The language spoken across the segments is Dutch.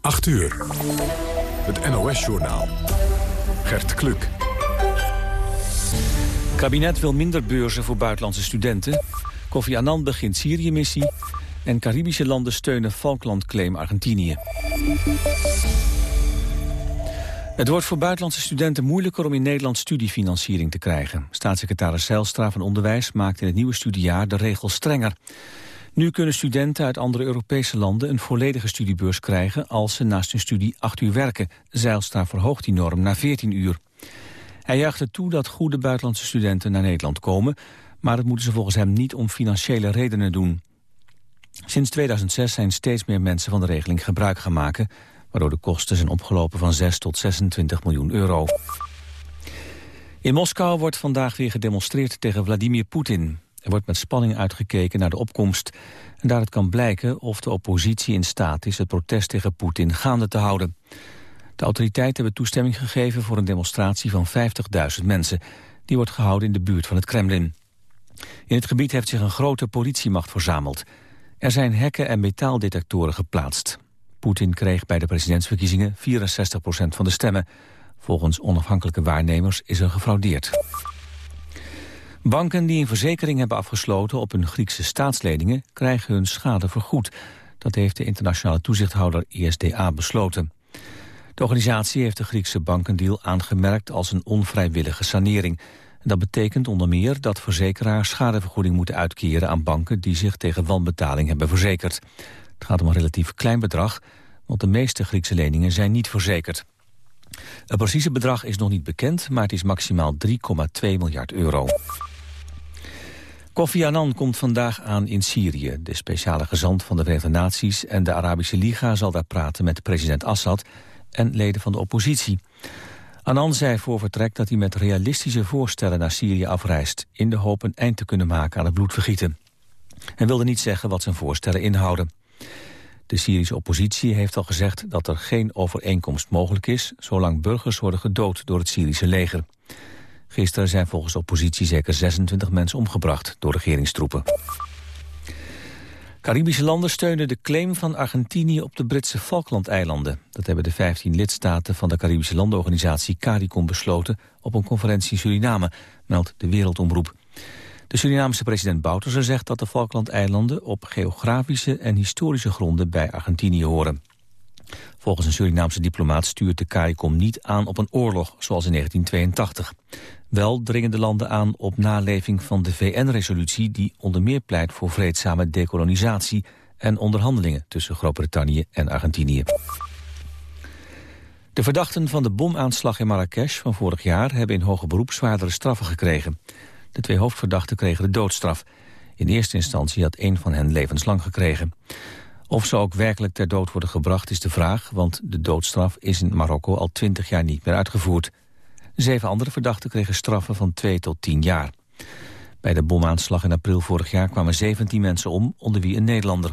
8 uur. Het NOS-journaal. Gert Kluk. kabinet wil minder beurzen voor buitenlandse studenten. Kofi Annan begint Syrië-missie. En Caribische landen steunen Falkland-claim Argentinië. Het wordt voor buitenlandse studenten moeilijker om in Nederland studiefinanciering te krijgen. Staatssecretaris Zijlstra van Onderwijs maakt in het nieuwe studiejaar de regels strenger. Nu kunnen studenten uit andere Europese landen een volledige studiebeurs krijgen als ze naast hun studie acht uur werken. Zijlstra verhoogt die norm naar 14 uur. Hij juicht toe dat goede buitenlandse studenten naar Nederland komen, maar dat moeten ze volgens hem niet om financiële redenen doen. Sinds 2006 zijn steeds meer mensen van de regeling gebruik gaan maken, waardoor de kosten zijn opgelopen van 6 tot 26 miljoen euro. In Moskou wordt vandaag weer gedemonstreerd tegen Vladimir Poetin. Er wordt met spanning uitgekeken naar de opkomst. En daaruit kan blijken of de oppositie in staat is het protest tegen Poetin gaande te houden. De autoriteiten hebben toestemming gegeven voor een demonstratie van 50.000 mensen. Die wordt gehouden in de buurt van het Kremlin. In het gebied heeft zich een grote politiemacht verzameld. Er zijn hekken en metaaldetectoren geplaatst. Poetin kreeg bij de presidentsverkiezingen 64% van de stemmen. Volgens onafhankelijke waarnemers is er gefraudeerd. Banken die een verzekering hebben afgesloten op hun Griekse staatsleningen krijgen hun schade vergoed. Dat heeft de internationale toezichthouder ISDA besloten. De organisatie heeft de Griekse bankendeal aangemerkt als een onvrijwillige sanering. dat betekent onder meer dat verzekeraars schadevergoeding moeten uitkeren aan banken die zich tegen wanbetaling hebben verzekerd. Het gaat om een relatief klein bedrag, want de meeste Griekse leningen zijn niet verzekerd. Het precieze bedrag is nog niet bekend, maar het is maximaal 3,2 miljard euro. Kofi Annan komt vandaag aan in Syrië. De speciale gezant van de Verenigde Naties en de Arabische Liga zal daar praten met president Assad en leden van de oppositie. Annan zei voor vertrek dat hij met realistische voorstellen naar Syrië afreist... in de hoop een eind te kunnen maken aan het bloedvergieten. Hij wilde niet zeggen wat zijn voorstellen inhouden. De Syrische oppositie heeft al gezegd dat er geen overeenkomst mogelijk is... zolang burgers worden gedood door het Syrische leger. Gisteren zijn volgens oppositie zeker 26 mensen omgebracht door regeringstroepen. Caribische landen steunen de claim van Argentinië op de Britse Falklandeilanden. Dat hebben de 15 lidstaten van de Caribische landenorganisatie CARICOM besloten op een conferentie in Suriname, meldt de Wereldomroep. De Surinaamse president Bouterse zegt dat de Falklandeilanden op geografische en historische gronden bij Argentinië horen. Volgens een Surinaamse diplomaat stuurt de CARICOM niet aan op een oorlog zoals in 1982. Wel dringen de landen aan op naleving van de VN-resolutie... die onder meer pleit voor vreedzame dekolonisatie... en onderhandelingen tussen Groot-Brittannië en Argentinië. De verdachten van de bomaanslag in Marrakesh van vorig jaar... hebben in hoger beroep zwaardere straffen gekregen. De twee hoofdverdachten kregen de doodstraf. In eerste instantie had één van hen levenslang gekregen. Of ze ook werkelijk ter dood worden gebracht is de vraag... want de doodstraf is in Marokko al twintig jaar niet meer uitgevoerd. Zeven andere verdachten kregen straffen van 2 tot 10 jaar. Bij de bomaanslag in april vorig jaar kwamen 17 mensen om, onder wie een Nederlander.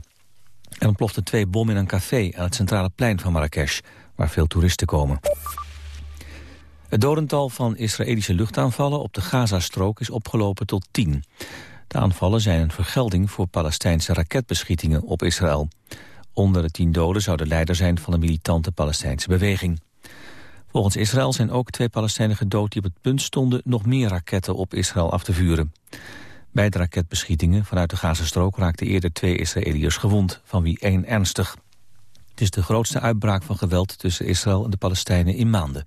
Er ontploften twee bommen in een café aan het centrale plein van Marrakesh, waar veel toeristen komen. Het dodental van Israëlische luchtaanvallen op de Gazastrook is opgelopen tot 10. De aanvallen zijn een vergelding voor Palestijnse raketbeschietingen op Israël. Onder de tien doden zou de leider zijn van de militante Palestijnse beweging. Volgens Israël zijn ook twee Palestijnen gedood die op het punt stonden nog meer raketten op Israël af te vuren. Bij de raketbeschietingen vanuit de Gazastrook raakten eerder twee Israëliërs gewond, van wie één ernstig. Het is de grootste uitbraak van geweld tussen Israël en de Palestijnen in maanden.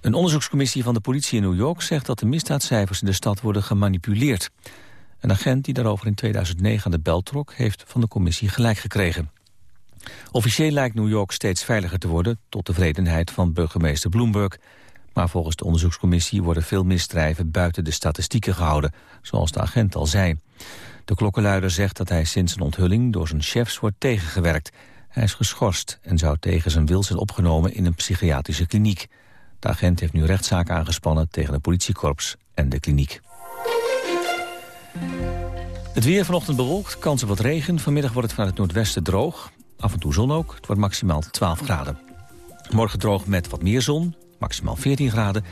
Een onderzoekscommissie van de politie in New York zegt dat de misdaadcijfers in de stad worden gemanipuleerd. Een agent die daarover in 2009 aan de bel trok, heeft van de commissie gelijk gekregen. Officieel lijkt New York steeds veiliger te worden... tot tevredenheid van burgemeester Bloomberg. Maar volgens de onderzoekscommissie worden veel misdrijven... buiten de statistieken gehouden, zoals de agent al zei. De klokkenluider zegt dat hij sinds zijn onthulling... door zijn chefs wordt tegengewerkt. Hij is geschorst en zou tegen zijn wil zijn opgenomen... in een psychiatrische kliniek. De agent heeft nu rechtszaak aangespannen tegen het politiekorps en de kliniek. Het weer vanochtend bewolkt, kans op wat regen. Vanmiddag wordt het vanuit het noordwesten droog. Af en toe zon ook. Het wordt maximaal 12 graden. Morgen droog met wat meer zon, maximaal 14 graden.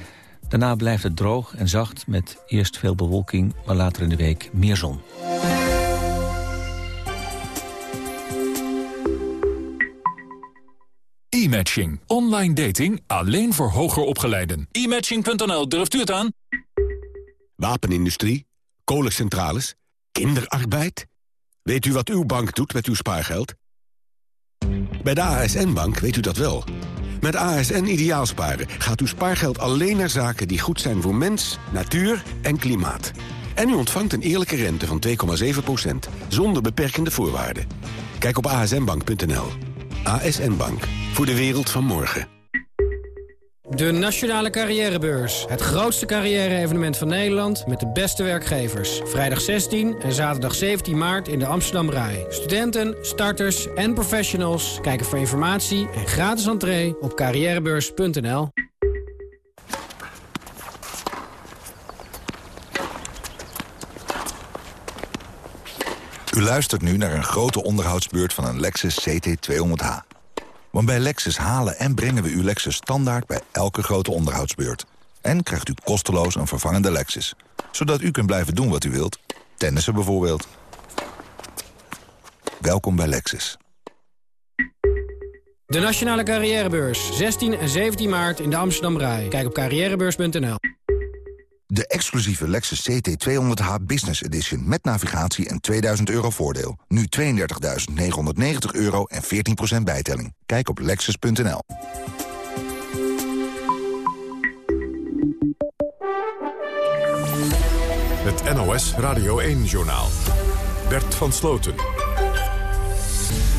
Daarna blijft het droog en zacht met eerst veel bewolking... maar later in de week meer zon. E-matching. Online dating alleen voor hoger opgeleiden. E-matching.nl, durft u het aan? Wapenindustrie, kolencentrales, kinderarbeid. Weet u wat uw bank doet met uw spaargeld? Bij de ASN-bank weet u dat wel. Met ASN Ideaalsparen gaat uw spaargeld alleen naar zaken die goed zijn voor mens, natuur en klimaat. En u ontvangt een eerlijke rente van 2,7%, zonder beperkende voorwaarden. Kijk op asnbank.nl. ASN Bank, voor de wereld van morgen. De Nationale Carrièrebeurs. Het grootste carrière-evenement van Nederland met de beste werkgevers. Vrijdag 16 en zaterdag 17 maart in de Amsterdam Rai. Studenten, starters en professionals kijken voor informatie en gratis entree op carrièrebeurs.nl. luistert nu naar een grote onderhoudsbeurt van een Lexus CT200H. Want bij Lexus halen en brengen we uw Lexus standaard bij elke grote onderhoudsbeurt. En krijgt u kosteloos een vervangende Lexus. Zodat u kunt blijven doen wat u wilt. Tennissen bijvoorbeeld. Welkom bij Lexus. De Nationale Carrièrebeurs. 16 en 17 maart in de Amsterdam Rai. Kijk op carrièrebeurs.nl. De exclusieve Lexus CT200H Business Edition met navigatie en 2000 euro voordeel. Nu 32.990 euro en 14% bijtelling. Kijk op lexus.nl. Het NOS Radio 1-journaal. Bert van Sloten.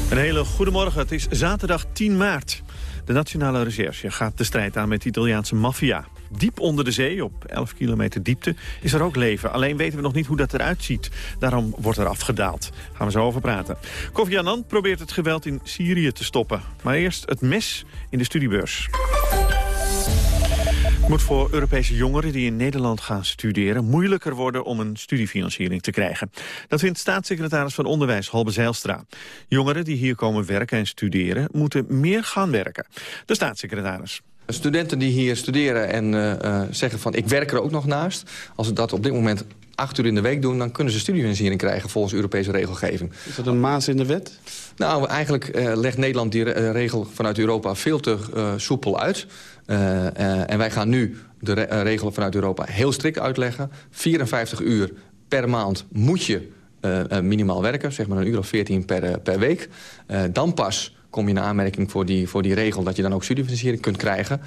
Een hele goede morgen. Het is zaterdag 10 maart. De Nationale Recherche gaat de strijd aan met de Italiaanse maffia. Diep onder de zee, op 11 kilometer diepte, is er ook leven. Alleen weten we nog niet hoe dat eruit ziet. Daarom wordt er afgedaald. Gaan we zo over praten. Kofi Annan probeert het geweld in Syrië te stoppen. Maar eerst het mes in de studiebeurs. Het moet voor Europese jongeren die in Nederland gaan studeren... moeilijker worden om een studiefinanciering te krijgen. Dat vindt staatssecretaris van Onderwijs Halbe Zijlstra. Jongeren die hier komen werken en studeren... moeten meer gaan werken. De staatssecretaris. Studenten die hier studeren en uh, uh, zeggen van ik werk er ook nog naast... als ze dat op dit moment acht uur in de week doen... dan kunnen ze studiefinanciering krijgen volgens Europese regelgeving. Is dat een maas in de wet? Nou, eigenlijk uh, legt Nederland die regel vanuit Europa veel te soepel uit. en wij gaan nu de re regelen vanuit Europa heel strikt uitleggen. 54 uur per maand moet je minimaal werken, zeg maar een uur of 14 per, per week. dan pas kom je in aanmerking voor die, voor die regel... dat je dan ook studiefinanciering kunt krijgen.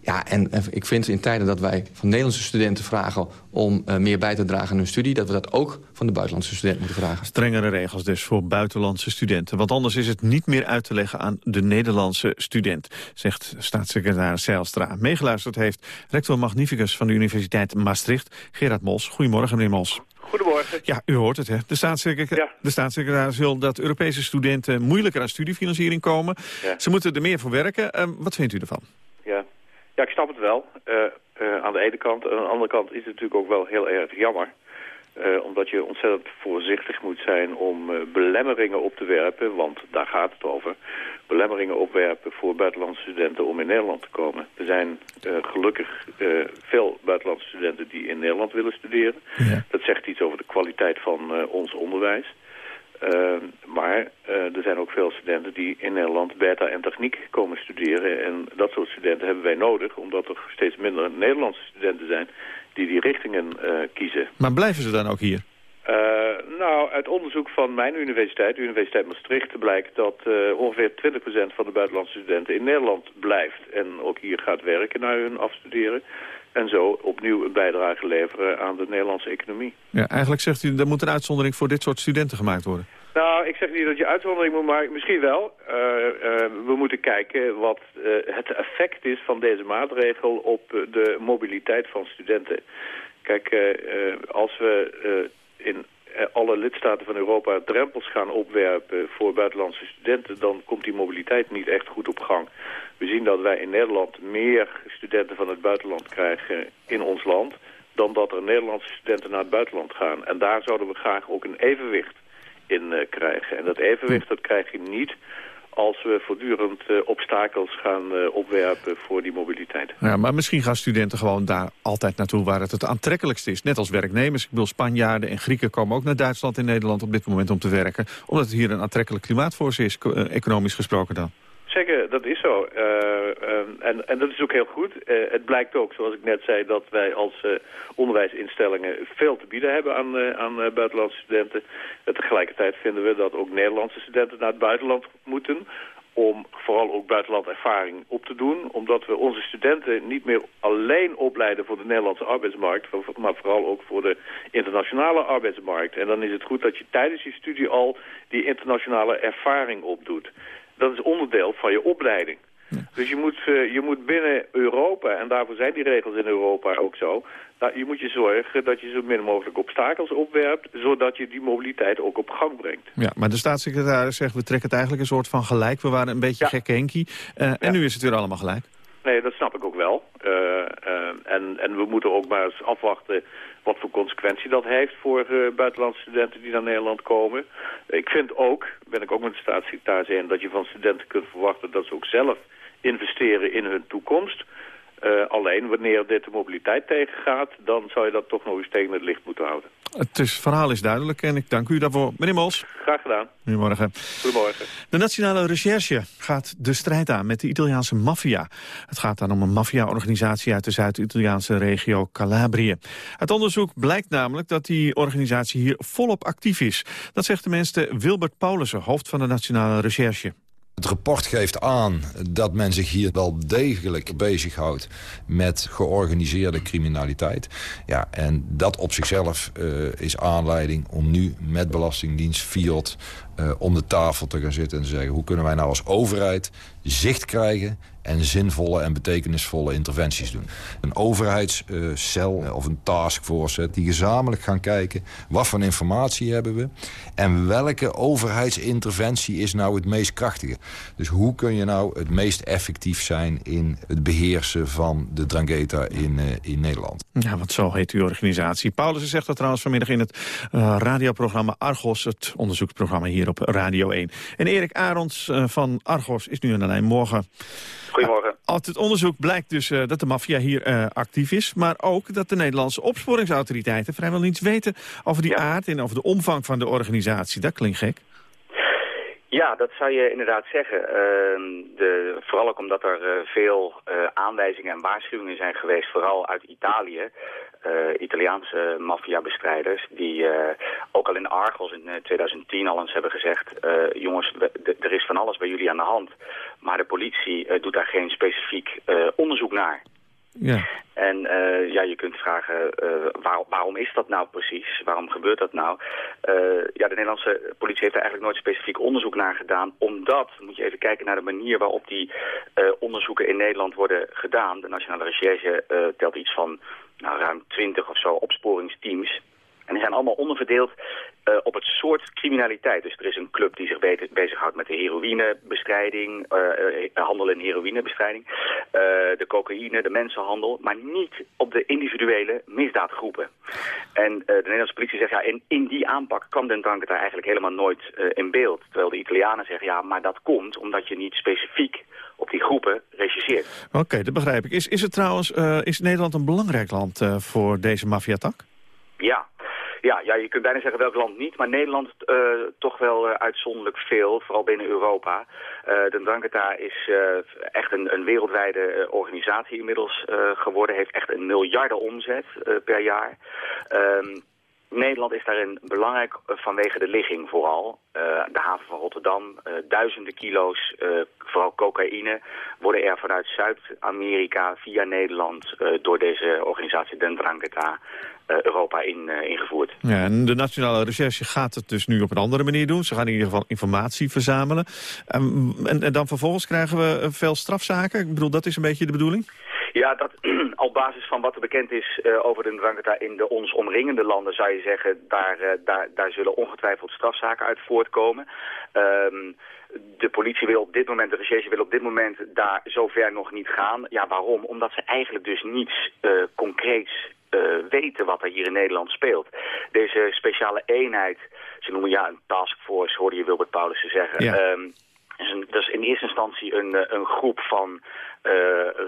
Ja, en ik vind in tijden dat wij van Nederlandse studenten vragen... om uh, meer bij te dragen aan hun studie... dat we dat ook van de buitenlandse studenten moeten vragen. Strengere regels dus voor buitenlandse studenten. Want anders is het niet meer uit te leggen aan de Nederlandse student... zegt staatssecretaris Zijlstra. Meegeluisterd heeft rector magnificus van de Universiteit Maastricht... Gerard Mos. Goedemorgen, meneer Mos. Goedemorgen. Ja, u hoort het, hè. De staatssecretaris, ja. de staatssecretaris wil dat Europese studenten moeilijker aan studiefinanciering komen. Ja. Ze moeten er meer voor werken. Uh, wat vindt u ervan? Ja, ja ik snap het wel. Uh, uh, aan de ene kant. Aan de andere kant is het natuurlijk ook wel heel erg jammer. Uh, omdat je ontzettend voorzichtig moet zijn om uh, belemmeringen op te werpen, want daar gaat het over. Belemmeringen opwerpen voor buitenlandse studenten om in Nederland te komen. Er zijn uh, gelukkig veel buitenlandse studenten die in Nederland willen studeren. Ja. Dat zegt iets over de kwaliteit van ons onderwijs. maar er zijn ook veel studenten die in Nederland beta en techniek komen studeren. En dat soort studenten hebben wij nodig, omdat er steeds minder Nederlandse studenten zijn die die richtingen uh, kiezen. Maar blijven ze dan ook hier? Uh, nou, uit onderzoek van mijn universiteit, de Universiteit Maastricht, blijkt dat uh, ongeveer 20% van de buitenlandse studenten in Nederland blijft. En ook hier gaat werken na hun afstuderen. En zo opnieuw een bijdrage leveren aan de Nederlandse economie. Ja, eigenlijk zegt u, er moet een uitzondering voor dit soort studenten gemaakt worden. Nou, ik zeg niet dat je uitzondering moet maken. Misschien wel. Uh, uh, we moeten kijken wat uh, het effect is van deze maatregel op de mobiliteit van studenten. Kijk, als we in alle lidstaten van Europa drempels gaan opwerpen voor buitenlandse studenten... dan komt die mobiliteit niet echt goed op gang. We zien dat wij in Nederland meer studenten van het buitenland krijgen in ons land... dan dat er Nederlandse studenten naar het buitenland gaan. En daar zouden we graag ook een evenwicht in uh, krijgen. En dat evenwicht dat krijg je niet als we voortdurend uh, obstakels gaan uh, opwerpen voor die mobiliteit. Ja, maar misschien gaan studenten gewoon daar altijd naartoe waar het het aantrekkelijkst is. Net als werknemers. Ik bedoel, Spanjaarden en Grieken komen ook naar Duitsland en Nederland op dit moment om te werken. Omdat het hier een aantrekkelijk klimaat voor ze is, economisch gesproken dan. Zeker, dat is zo. En, en dat is ook heel goed. het blijkt ook, zoals ik net zei, dat wij als onderwijsinstellingen veel te bieden hebben aan, aan buitenlandse studenten. tegelijkertijd vinden we dat ook Nederlandse studenten naar het buitenland moeten om vooral ook buitenlandervaring op te doen. Omdat we onze studenten niet meer alleen opleiden voor de Nederlandse arbeidsmarkt... maar vooral ook voor de internationale arbeidsmarkt. En dan is het goed dat je tijdens je studie al die internationale ervaring opdoet. Dat is onderdeel van je opleiding. Dus je moet, uh, je moet binnen Europa, en daarvoor zijn die regels in Europa ook zo... Nou, je moet je zorgen dat je zo min mogelijk obstakels opwerpt... zodat je die mobiliteit ook op gang brengt. Ja, maar de staatssecretaris zegt, we trekken het eigenlijk een soort van gelijk. We waren een beetje ja. gekke Henkie. Uh, en nu is het weer allemaal gelijk. Nee, dat snap ik ook wel. Uh, en, en we moeten ook maar eens afwachten wat voor consequentie dat heeft voor buitenlandse studenten die naar Nederland komen. Ik vind ook, ben ik ook met de staatssecretaris in, dat je van studenten kunt verwachten dat ze ook zelf investeren in hun toekomst. Uh, alleen wanneer dit de mobiliteit tegengaat, dan zou je dat toch nog eens tegen het licht moeten houden. Het is, verhaal is duidelijk en ik dank u daarvoor. Meneer Mols. Graag gedaan. Goedemorgen. Goedemorgen. De Nationale Recherche gaat de strijd aan met de Italiaanse maffia. Het gaat dan om een maffia-organisatie uit de Zuid-Italiaanse regio Calabrië. Het onderzoek blijkt namelijk dat die organisatie hier volop actief is. Dat zegt tenminste Wilbert Paulussen, hoofd van de Nationale Recherche. Het rapport geeft aan dat men zich hier wel degelijk bezighoudt met georganiseerde criminaliteit. Ja, en dat op zichzelf uh, is aanleiding om nu met Belastingdienst, Fiat, uh, om de tafel te gaan zitten en te zeggen... hoe kunnen wij nou als overheid zicht krijgen en zinvolle en betekenisvolle interventies doen. Een overheidscel uh, of een taskforce die gezamenlijk gaan kijken... wat voor informatie hebben we en welke overheidsinterventie is nou het meest krachtige. Dus hoe kun je nou het meest effectief zijn in het beheersen van de Drangheta in, uh, in Nederland. Ja, want zo heet uw organisatie. Paulus zegt dat trouwens vanmiddag in het uh, radioprogramma Argos... het onderzoeksprogramma hier op Radio 1. En Erik Arons van Argos is nu aan de. Morgen. Goedemorgen. Uit het onderzoek blijkt dus uh, dat de maffia hier uh, actief is... maar ook dat de Nederlandse opsporingsautoriteiten vrijwel niets weten... over die ja. aard en over de omvang van de organisatie. Dat klinkt gek. Ja, dat zou je inderdaad zeggen. Uh, de, vooral ook omdat er uh, veel uh, aanwijzingen en waarschuwingen zijn geweest, vooral uit Italië. Italiaanse maffiabestrijders die ook al in Argos in 2010 al eens hebben gezegd... jongens, er is van alles bij jullie aan de hand. Maar de politie doet daar geen specifiek onderzoek naar. Ja. En uh, ja, je kunt vragen, uh, waar, waarom is dat nou precies? Waarom gebeurt dat nou? Uh, ja, de Nederlandse politie heeft er eigenlijk nooit specifiek onderzoek naar gedaan. Omdat, moet je even kijken naar de manier waarop die onderzoeken in Nederland worden gedaan. De Nationale Recherche telt iets van nou, ruim twintig of zo opsporingsteams. En die zijn allemaal onderverdeeld uh, op het soort criminaliteit. Dus er is een club die zich be bezighoudt met de heroïnebestrijding, uh, handel en heroïnebestrijding, uh, de cocaïne, de mensenhandel, maar niet op de individuele misdaadgroepen. En de Nederlandse politie zegt, ja, in, in die aanpak kwam Den Drank daar eigenlijk helemaal nooit in beeld. Terwijl de Italianen zeggen, ja, maar dat komt omdat je niet specifiek op die groepen rechercheert. Oké, okay, dat begrijp ik. Is, is het trouwens, is Nederland een belangrijk land voor deze maffiatak? Ja, ja, ja, je kunt bijna zeggen welk land niet, maar Nederland uh, toch wel uh, uitzonderlijk veel, vooral binnen Europa. Uh, de Dranketa is echt een, een wereldwijde organisatie inmiddels geworden, heeft echt een miljarden omzet per jaar. Um, Nederland is daarin belangrijk vanwege de ligging vooral. Uh, de haven van Rotterdam, uh, duizenden kilo's, uh, vooral cocaïne, worden er vanuit Zuid-Amerika via Nederland door deze organisatie Den Drangheta Europa in, ingevoerd. Ja, en de Nationale Recherche gaat het dus nu op een andere manier doen. Ze gaan in ieder geval informatie verzamelen. Um, en, en dan vervolgens krijgen we veel strafzaken. Ik bedoel, dat is een beetje de bedoeling? Ja, dat, op basis van wat er bekend is uh, over de Ndrangheta in de ons omringende landen... zou je zeggen, daar, uh, daar, daar zullen ongetwijfeld strafzaken uit voortkomen. Um, de politie wil op dit moment, de recherche wil op dit moment daar zover nog niet gaan. Ja, waarom? Omdat ze eigenlijk dus niets uh, concreets weten wat er hier in Nederland speelt. Deze speciale eenheid, ze noemen ja een taskforce, hoorde je Wilbert Paulussen zeggen... Ja. Um, een, dat is in eerste instantie een, een groep van uh,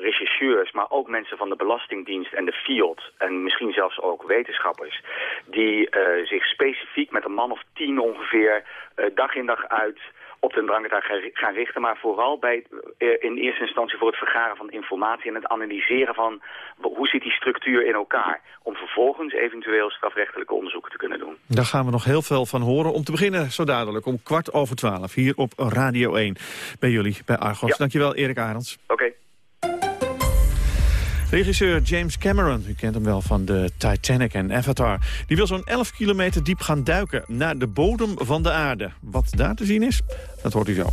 rechercheurs, maar ook mensen van de Belastingdienst en de FIOD en misschien zelfs ook wetenschappers, die uh, zich specifiek met een man of tien ongeveer uh, dag in dag uit op den drangen gaan richten, maar vooral bij, in eerste instantie voor het vergaren van informatie en het analyseren van hoe zit die structuur in elkaar, om vervolgens eventueel strafrechtelijke onderzoeken te kunnen doen. Daar gaan we nog heel veel van horen. Om te beginnen zo dadelijk om kwart over twaalf hier op Radio 1 bij jullie, bij Argos. Ja. Dankjewel Erik Arends. Oké. Regisseur James Cameron, u kent hem wel van de Titanic en Avatar... die wil zo'n 11 kilometer diep gaan duiken naar de bodem van de aarde. Wat daar te zien is, dat hoort u zo.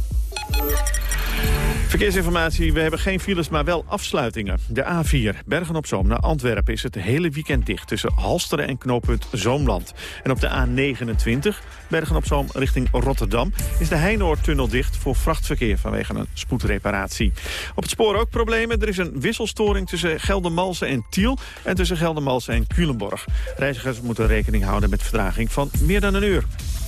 Verkeersinformatie, we hebben geen files, maar wel afsluitingen. De A4, Bergen-op-Zoom naar Antwerpen, is het hele weekend dicht... tussen Halsteren en knooppunt Zoomland. En op de A29, Bergen-op-Zoom richting Rotterdam... is de Heinoordtunnel dicht voor vrachtverkeer vanwege een spoedreparatie. Op het spoor ook problemen. Er is een wisselstoring tussen Geldermalsen en Tiel... en tussen Geldermalsen en Culemborg. Reizigers moeten rekening houden met vertraging van meer dan een uur.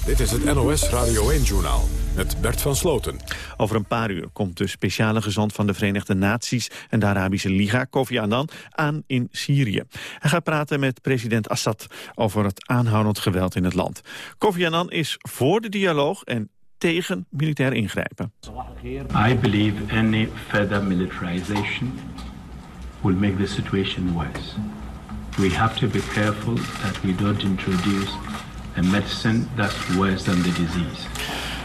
Dit is het NOS Radio 1-journaal met Bert van Sloten. Over een paar uur komt de speciale gezant van de Verenigde Naties... en de Arabische Liga, Kofi Annan, aan in Syrië. Hij gaat praten met president Assad over het aanhoudend geweld in het land. Kofi Annan is voor de dialoog en tegen militair ingrijpen. I believe any further militarization will make the situation worse. We have to be careful that we don't introduce a medicine that's worse than the disease.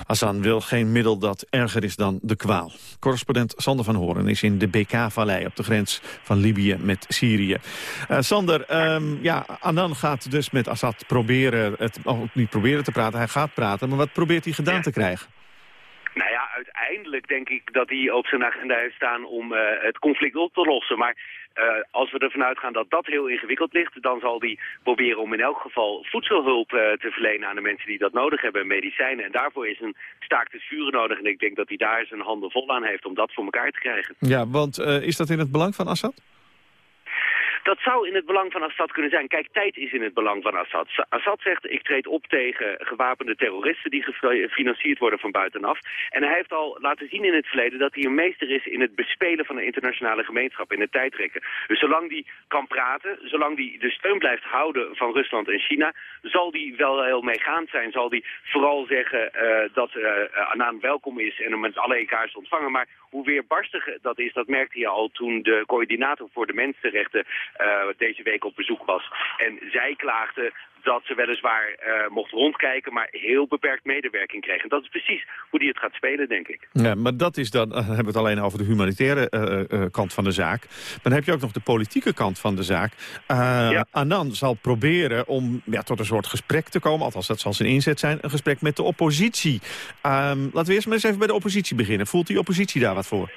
Hassan wil geen middel dat erger is dan de kwaal. Correspondent Sander van Horen is in de BK-vallei op de grens van Libië met Syrië. Uh, Sander, um, ja, Annan gaat dus met Assad proberen, het, oh, niet proberen te praten, hij gaat praten. Maar wat probeert hij gedaan te krijgen? Nou ja, uiteindelijk denk ik dat hij op zijn agenda heeft staan om uh, het conflict op te lossen. Maar uh, als we ervan uitgaan dat dat heel ingewikkeld ligt... dan zal hij proberen om in elk geval voedselhulp uh, te verlenen aan de mensen die dat nodig hebben, medicijnen. En daarvoor is een staakt het vuren nodig. En ik denk dat hij daar zijn handen vol aan heeft om dat voor elkaar te krijgen. Ja, want uh, is dat in het belang van Assad? Dat zou in het belang van Assad kunnen zijn. Kijk, tijd is in het belang van Assad. Assad zegt, ik treed op tegen gewapende terroristen die gefinancierd worden van buitenaf. En hij heeft al laten zien in het verleden dat hij een meester is in het bespelen van de internationale gemeenschap, in het tijdrekken. Dus zolang hij kan praten, zolang hij de steun blijft houden van Rusland en China, zal hij wel heel meegaand zijn. Zal hij vooral zeggen uh, dat uh, welkom is en hem met alle elkaars ontvangen. Maar hoe weerbarstig dat is, dat merkte hij al toen de coördinator voor de mensenrechten uh, deze week op bezoek was. En zij klaagde dat ze weliswaar uh, mocht rondkijken, maar heel beperkt medewerking kreeg. En dat is precies hoe die het gaat spelen, denk ik. Ja, maar dat is dan, dan hebben we het alleen over de humanitaire uh, uh, kant van de zaak. Maar dan heb je ook nog de politieke kant van de zaak. Ja. Annan zal proberen om ja, tot een soort gesprek te komen, althans dat zal zijn inzet zijn, een gesprek met de oppositie. Um, laten we eerst maar eens even bij de oppositie beginnen. Voelt die oppositie daar wat voor?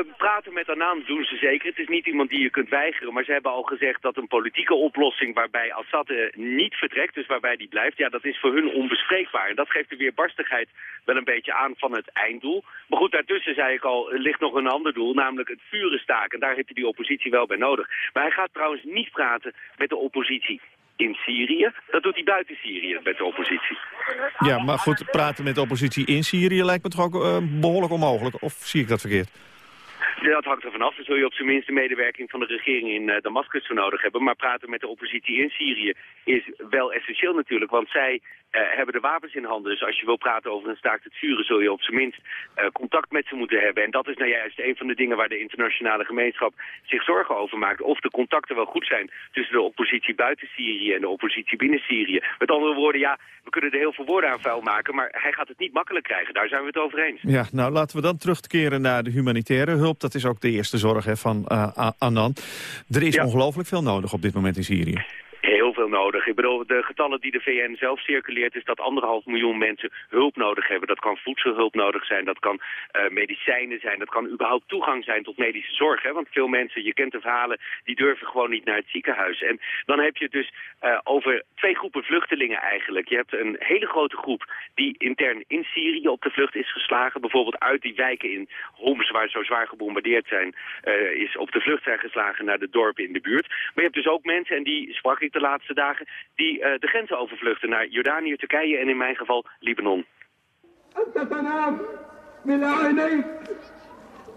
Uh, praten met Annan doen ze zeker. Het is niet iemand die je kunt weigeren. Maar ze hebben al gezegd dat een politieke oplossing waarbij Assad uh, niet vertrekt, dus waarbij die blijft, ja, dat is voor hun onbespreekbaar. En dat geeft de weerbarstigheid wel een beetje aan van het einddoel. Maar goed, daartussen, zei ik al, ligt nog een ander doel, namelijk het vuren staken. En daar heeft hij die oppositie wel bij nodig. Maar hij gaat trouwens niet praten met de oppositie in Syrië. Dat doet hij buiten Syrië met de oppositie. Ja, maar goed, praten met de oppositie in Syrië lijkt me toch ook uh, behoorlijk onmogelijk. Of zie ik dat verkeerd? Dat hangt er vanaf. Dan zul je op zijn minst de medewerking van de regering in uh, Damascus voor nodig hebben. Maar praten met de oppositie in Syrië is wel essentieel natuurlijk. Want zij uh, hebben de wapens in handen. Dus als je wil praten over een staakt het vuren... zul je op zijn minst uh, contact met ze moeten hebben. En dat is nou juist een van de dingen waar de internationale gemeenschap zich zorgen over maakt. Of de contacten wel goed zijn tussen de oppositie buiten Syrië... en de oppositie binnen Syrië. Met andere woorden, ja, we kunnen er heel veel woorden aan vuil maken... maar hij gaat het niet makkelijk krijgen. Daar zijn we het over eens. Ja, nou laten we dan terugkeren naar de humanitaire hulp. Dat is ook de eerste zorg hè, van uh, Annan. Er is ja. ongelooflijk veel nodig op dit moment in Syrië nodig. Ik bedoel, de getallen die de VN zelf circuleert... is dat anderhalf miljoen mensen hulp nodig hebben. Dat kan voedselhulp nodig zijn, dat kan uh, medicijnen zijn... dat kan überhaupt toegang zijn tot medische zorg. Hè? Want veel mensen, je kent de verhalen... die durven gewoon niet naar het ziekenhuis. En dan heb je dus uh, over twee groepen vluchtelingen eigenlijk. Je hebt een hele grote groep die intern in Syrië op de vlucht is geslagen. Bijvoorbeeld uit die wijken in Homs, waar zo zwaar gebombardeerd zijn... Uh, is op de vlucht zijn geslagen naar de dorpen in de buurt. Maar je hebt dus ook mensen, en die sprak ik de laatste dagen... die uh, de grenzen overvluchten naar Jordanië, Turkije en in mijn geval Libanon.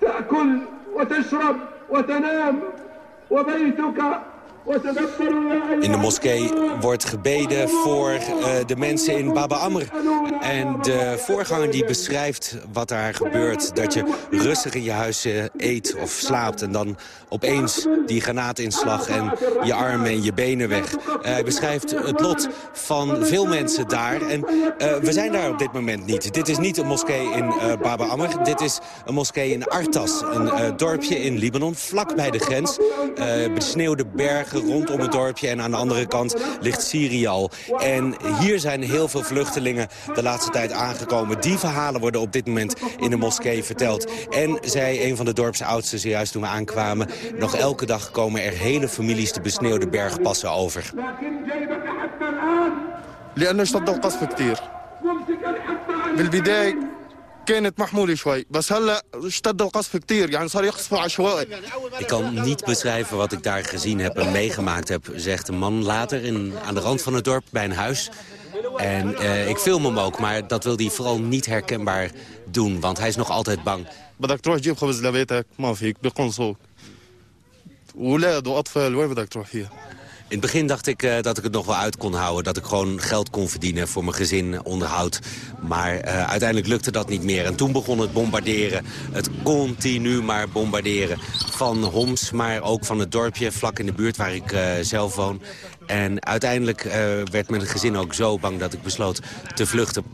تأكل وتشرب وتنام وبيتك In de moskee wordt gebeden voor uh, de mensen in Baba Amr. En de voorganger die beschrijft wat daar gebeurt. Dat je rustig in je huis uh, eet of slaapt en dan opeens die granaatinslag en je armen en je benen weg. Uh, hij beschrijft het lot van veel mensen daar. En we zijn daar op dit moment niet. Dit is niet een moskee in Baba Amr. Dit is een moskee in Artas, een dorpje in Libanon, vlak bij de grens. besneeuwde bergen rondom het dorpje en aan de andere kant ligt Syrië al. En hier zijn heel veel vluchtelingen de laatste tijd aangekomen. Die verhalen worden op dit moment in de moskee verteld. En zei een van de dorpsoudsten zojuist toen we aankwamen... nog elke dag komen er hele families de besneeuwde bergpassen over. لأنه اشتد القصف كتير بالبداية كانت محمولة شوي بس هلا اشتد القصف كتير يعني صار يقصفوا عشوائي Ik kan niet beschrijven wat ik daar gezien heb en meegemaakt heb, zegt een man later in, aan de rand van het dorp bij een huis. En uh, ik film hem ook, maar dat wil hij vooral niet herkenbaar doen, want hij is nog altijd bang. بدك تروح تجيب خبز لبيتك ما فيك بقنصوك اولاد واطفال وين بدك تروح فيها in het begin dacht ik uh, dat ik het nog wel uit kon houden. Dat ik gewoon geld kon verdienen voor mijn gezin, onderhoud. Maar uh, uiteindelijk lukte dat niet meer. En toen begon het bombarderen. Het continu maar bombarderen. Van Homs, maar ook van het dorpje vlak in de buurt waar ik uh, zelf woon. En uiteindelijk werd mijn gezin ook zo bang dat ik besloot te vluchten.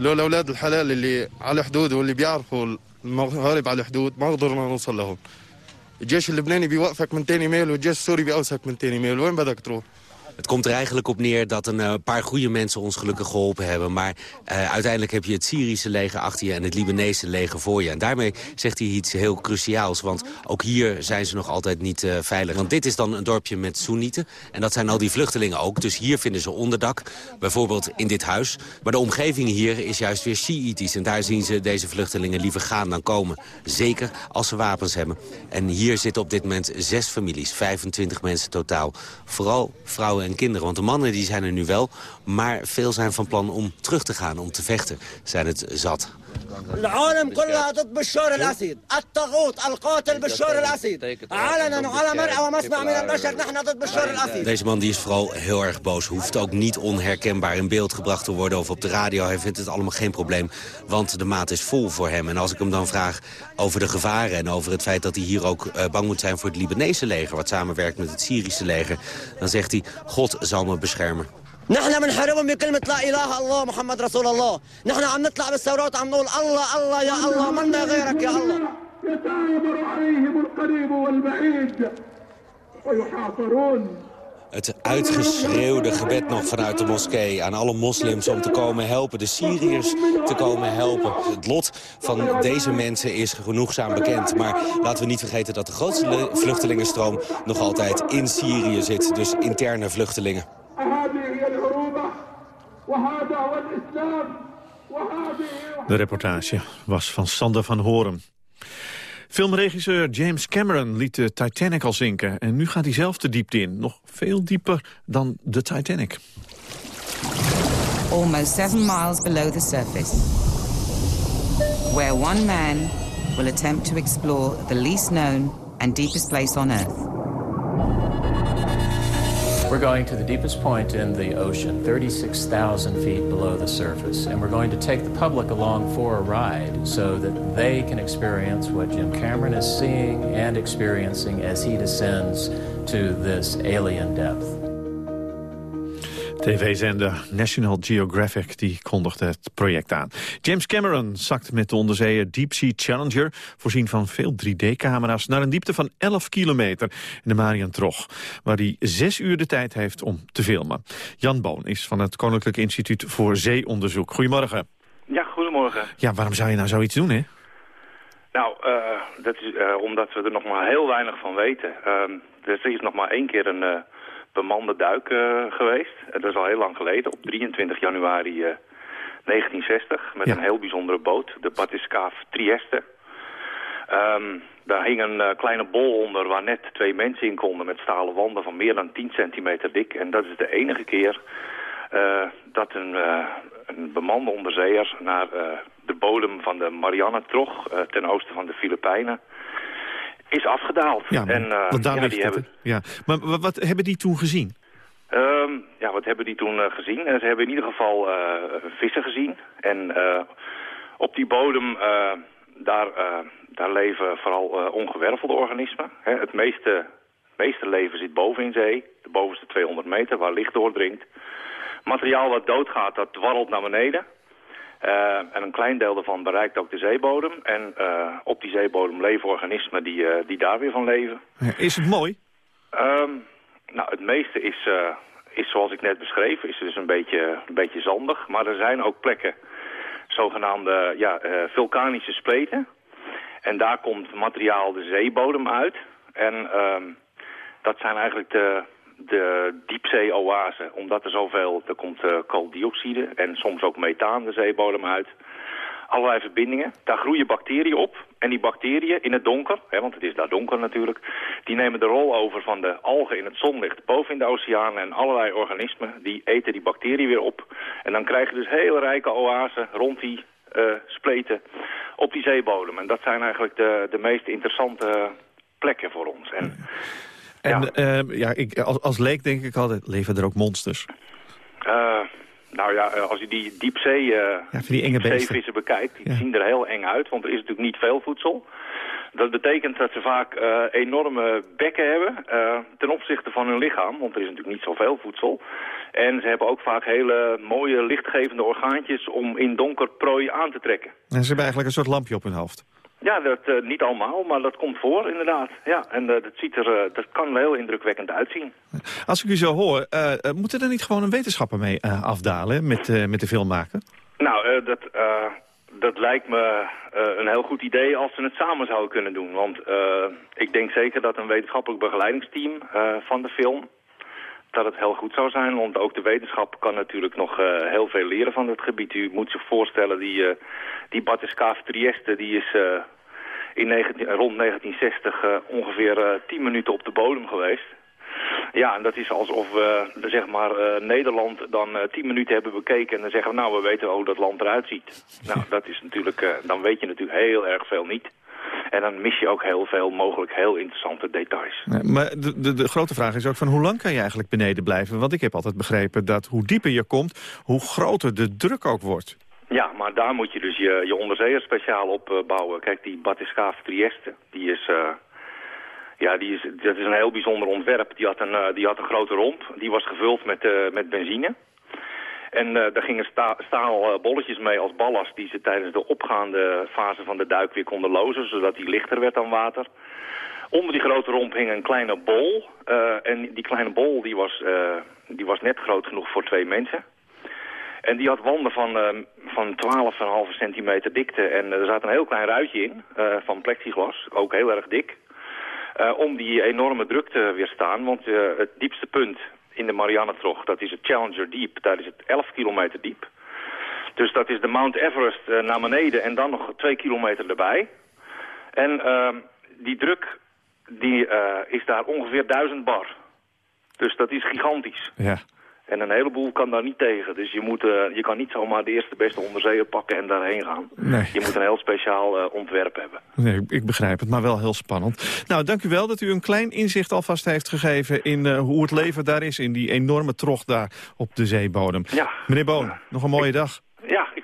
لولا اولاد الحلال اللي على الحدود واللي بيعرفوا المغارب على الحدود ما قدرنا نوصل لهم الجيش اللبناني بيوقفك من تاني ميل والجيش السوري بيقوسك من تاني ميل. وين بدك تروح؟ Het komt er eigenlijk op neer dat een uh, paar goede mensen ons gelukkig geholpen hebben. Maar uh, uiteindelijk heb je het Syrische leger achter je en het Libanese leger voor je. En daarmee zegt hij iets heel cruciaals. Want ook hier zijn ze nog altijd niet uh, veilig. Want dit is dan een dorpje met Soenieten. En dat zijn al die vluchtelingen ook. Dus hier vinden ze onderdak. Bijvoorbeeld in dit huis. Maar de omgeving hier is juist weer Shiïtisch. En daar zien ze deze vluchtelingen liever gaan dan komen. Zeker als ze wapens hebben. En hier zitten op dit moment zes families. 25 mensen totaal. Vooral vrouwen en kinderen. Want de mannen die zijn er nu wel, maar veel zijn van plan om terug te gaan, om te vechten. Zijn het zat. العالم كلها ضد بشار الاسد الطاغوت القاتل بشار الاسد علنا وعلى مرأى ومسمع من البشر نحن ضد بشار الاسد Deze man die is vooral heel erg boos. Hoeft ook niet onherkenbaar in beeld gebracht te worden of op de radio. Hij vindt het allemaal geen probleem, want de maat is vol voor hem. En als ik hem dan vraag over de gevaren en over het feit dat hij hier ook uh, bang moet zijn voor het Libanese leger... wat samenwerkt met het Syrische leger, dan zegt hij... God zal me beschermen. نحن بنحاربهم بكلمة لا إله الله محمد رسول الله نحن عم نطلع بالثورات عم نقول الله الله يا الله منا غيرك يا الله يتآمر عليهم القريب والبعيد ويحاصرون Het uitgeschreeuwde gebed nog vanuit de moskee aan alle moslims om te komen helpen. De Syriërs te komen helpen. Het lot van deze mensen is genoegzaam bekend. Maar laten we niet vergeten dat de grootste vluchtelingenstroom nog altijd in Syrië zit. Dus interne vluchtelingen. De reportage was van Sander van Horen. Filmregisseur James Cameron liet de Titanic al zinken. En nu gaat hij zelf de diepte in. Nog veel dieper dan de Titanic. Almost seven miles below the surface. Where one man will attempt to explore the least known and deepest place on Earth. We're going to the deepest point in the ocean, 36,000 feet below the surface, and we're going to take the public along for a ride so that they can experience what Jim Cameron is seeing and experiencing as he descends to this alien depth. TV-zender National Geographic die kondigde het project aan. James Cameron zakt met de onderzeeër Deep Sea Challenger... voorzien van veel 3D-camera's naar een diepte van 11 kilometer in de Marian Trog... waar hij zes uur de tijd heeft om te filmen. Jan Boon is van het Koninklijk Instituut voor Zeeonderzoek. Goedemorgen. Ja, goedemorgen. Ja, waarom zou je nou zoiets doen, hè? Nou, uh, dat is uh, omdat we er nog maar heel weinig van weten. Uh, er is nog maar één keer een bemande duik uh, geweest. Dat is al heel lang geleden, op 23 januari uh, 1960, met ja. een heel bijzondere boot, de Batiscaaf Trieste. Um, daar hing een uh, kleine bol onder waar net twee mensen in konden met stalen wanden van meer dan 10 centimeter dik. En dat is de enige keer dat een, een bemande onderzeeër naar de bodem van de Marianne-trog ten oosten van de Filipijnen is afgedaald. Ja, en, uh, want daar ja, die het, hebben, Ja. Maar wa- wat hebben die toen gezien? Ehm, ja, wat hebben die toen eh, gezien? Eh, ze hebben in ieder geval eh, vissen gezien. En eh, op die bodem, eh, daar, eh, daar leven vooral eh, ongewervelde organismen. Hè, het meeste, meeste leven zit boven in zee, de bovenste 200 meter, waar licht doordringt. Materiaal wat doodgaat, dat dwarrelt naar beneden. Eh, en een klein deel daarvan bereikt ook de zeebodem. En eh, op die zeebodem leven organismen die, eh, die daar weer van leven. Is het mooi? Ehm, nou, het meeste is, is zoals ik net beschreef, is dus een beetje, een beetje zandig. Maar er zijn ook plekken, zogenaamde ja, vulkanische spleten. En daar komt materiaal de zeebodem uit. En ehm, dat zijn eigenlijk de, de diepzee-oasen. Omdat er zoveel, er komt eh, kooldioxide en soms ook methaan de zeebodem uit allerlei verbindingen. Daar groeien bacteriën op. En die bacteriën in het donker, hè, want het is daar donker natuurlijk... die nemen de rol over van de algen in het zonlicht boven in de oceaan... en allerlei organismen die eten die bacteriën weer op. En dan krijg je dus hele rijke oasen rond die eh, spleten op die zeebodem. En dat zijn eigenlijk de, de meest interessante plekken voor ons. En En ja, ja ik, als, als leek denk ik altijd, leven er ook monsters? eh, nou ja, eh, als je die diepzee, eh Ja, van die enge beesten. diepzeevissen bekijkt, die zien er heel eng uit, want er is natuurlijk niet veel voedsel. Dat betekent dat ze vaak enorme bekken hebben ten opzichte van hun lichaam, want er is natuurlijk niet zoveel voedsel. En ze hebben ook vaak hele mooie lichtgevende orgaantjes om in donker prooi aan te trekken. En ze hebben eigenlijk een soort lampje op hun hoofd. Ja, dat, eh, niet allemaal, maar dat komt voor inderdaad. Ja, en eh, dat, ziet er, eh, dat kan er heel indrukwekkend uitzien. Als ik u zo hoor, eh, eh, moet er niet gewoon een wetenschapper mee afdalen met, met de film maken? Nou, dat, dat lijkt me een heel goed idee als ze het samen zouden kunnen doen. Want ik denk zeker dat een wetenschappelijk begeleidingsteam van de film... dat het heel goed zou zijn, want ook de wetenschap kan natuurlijk nog heel veel leren van het gebied. U moet zich voorstellen, die, eh die Batiscave Trieste, die is in 19, rond 1960 eh, ongeveer eh 10 minuten op de bodem geweest. Ja, en dat is alsof we eh, zeg maar, eh, Nederland dan eh 10 minuten hebben bekeken... en dan zeggen we, nou, we weten hoe dat land eruit ziet. Nou, dat is natuurlijk, eh, dan weet je natuurlijk heel erg veel niet. En dan mis je ook heel veel mogelijk heel interessante details. Nee, maar de, de, de grote vraag is ook van hoe lang kan je eigenlijk beneden blijven? Want ik heb altijd begrepen dat hoe dieper je komt, hoe groter de druk ook wordt. Ja, maar daar moet je dus je, je speciaal op eh, bouwen. Kijk, die Batiscave Trieste, die is... eh, ja, die is, dat is een heel bijzonder ontwerp. Die had een, eh, die had een grote romp. Die was gevuld met, met benzine. En daar gingen sta staal bolletjes mee als ballast... die ze tijdens de opgaande fase van de duik weer konden lozen... zodat die lichter werd dan water. Onder die grote romp hing een kleine bol. en die kleine bol die was, die was net groot genoeg voor twee mensen. En die had wanden van, eh, van 12,5 centimeter dikte. En eh, er zat een heel klein ruitje in, eh, van plexiglas, ook heel erg dik. eh, om die enorme druk te weerstaan. Want het diepste punt in de Marianne-trog, dat is het Challenger Deep. Daar is het 11 kilometer diep. Dus dat is de Mount Everest naar beneden en dan nog twee kilometer erbij. En ehm, die druk die, is daar ongeveer 1000 bar. Dus dat is gigantisch. Ja. En een heleboel kan daar niet tegen. Dus je, moet, eh, je kan niet zomaar de eerste beste onderzeeër pakken en daarheen gaan. Nee. Je moet een heel speciaal eh, ontwerp hebben. Nee, ik- begrijp het, maar wel heel spannend. Nou, dank u wel dat u een klein inzicht alvast heeft gegeven... in eh, hoe het leven daar is, in die enorme trog daar op de zeebodem. Ja. Meneer Boon, nog een mooie dag.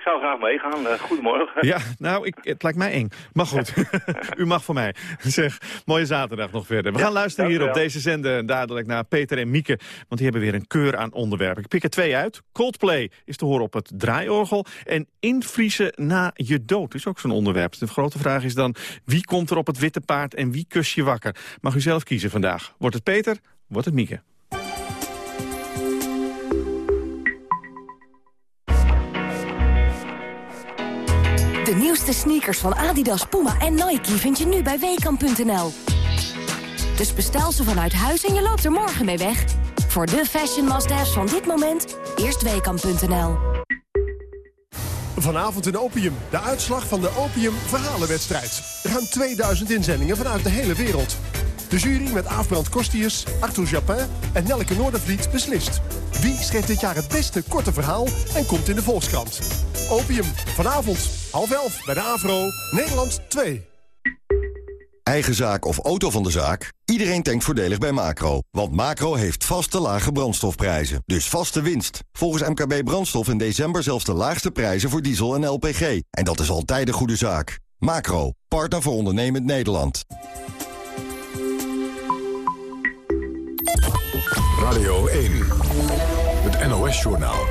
Ik zou graag meegaan. Eh, goedemorgen. Ja, nou, ik, het lijkt mij eng. Maar goed, u mag voor mij. Zeg, mooie zaterdag nog verder. We gaan luisteren hier op deze zender dadelijk naar Peter en Mieke. Want die hebben weer een keur aan onderwerpen. Ik pik er twee uit. Coldplay is te horen op het draaiorgel. En invriezen na je dood is ook zo'n onderwerp. De grote vraag is dan, wie komt er op het witte paard en wie kust je wakker? Mag u zelf kiezen vandaag. Wordt het Peter, wordt het Mieke? De sneakers van Adidas, Puma en Nike vind je nu bij Weekamp.nl. Dus bestel ze vanuit huis en je loopt er morgen mee weg. Voor de fashion must-haves van dit moment, eerst Weekamp.nl. Vanavond in Opium, de uitslag van de Opium Verhalenwedstrijd. Er gaan 2000 inzendingen vanuit de hele wereld. De jury met Aafbrand Kostius, Arthur Japin en Nelke Noordervliet beslist. Wie schreef dit jaar het beste korte verhaal en komt in de Volkskrant? Opium, vanavond, half elf bij de AVRO, Nederland 2. Eigen zaak of auto van de zaak? Iedereen tankt voordelig bij Macro. Want Macro heeft vaste lage brandstofprijzen. Dus vaste winst. Volgens MKB Brandstof in december zelfs de laagste prijzen voor diesel en LPG. En dat is altijd een goede zaak. Macro, partner voor ondernemend Nederland. Radio 1, het NOS-journaal.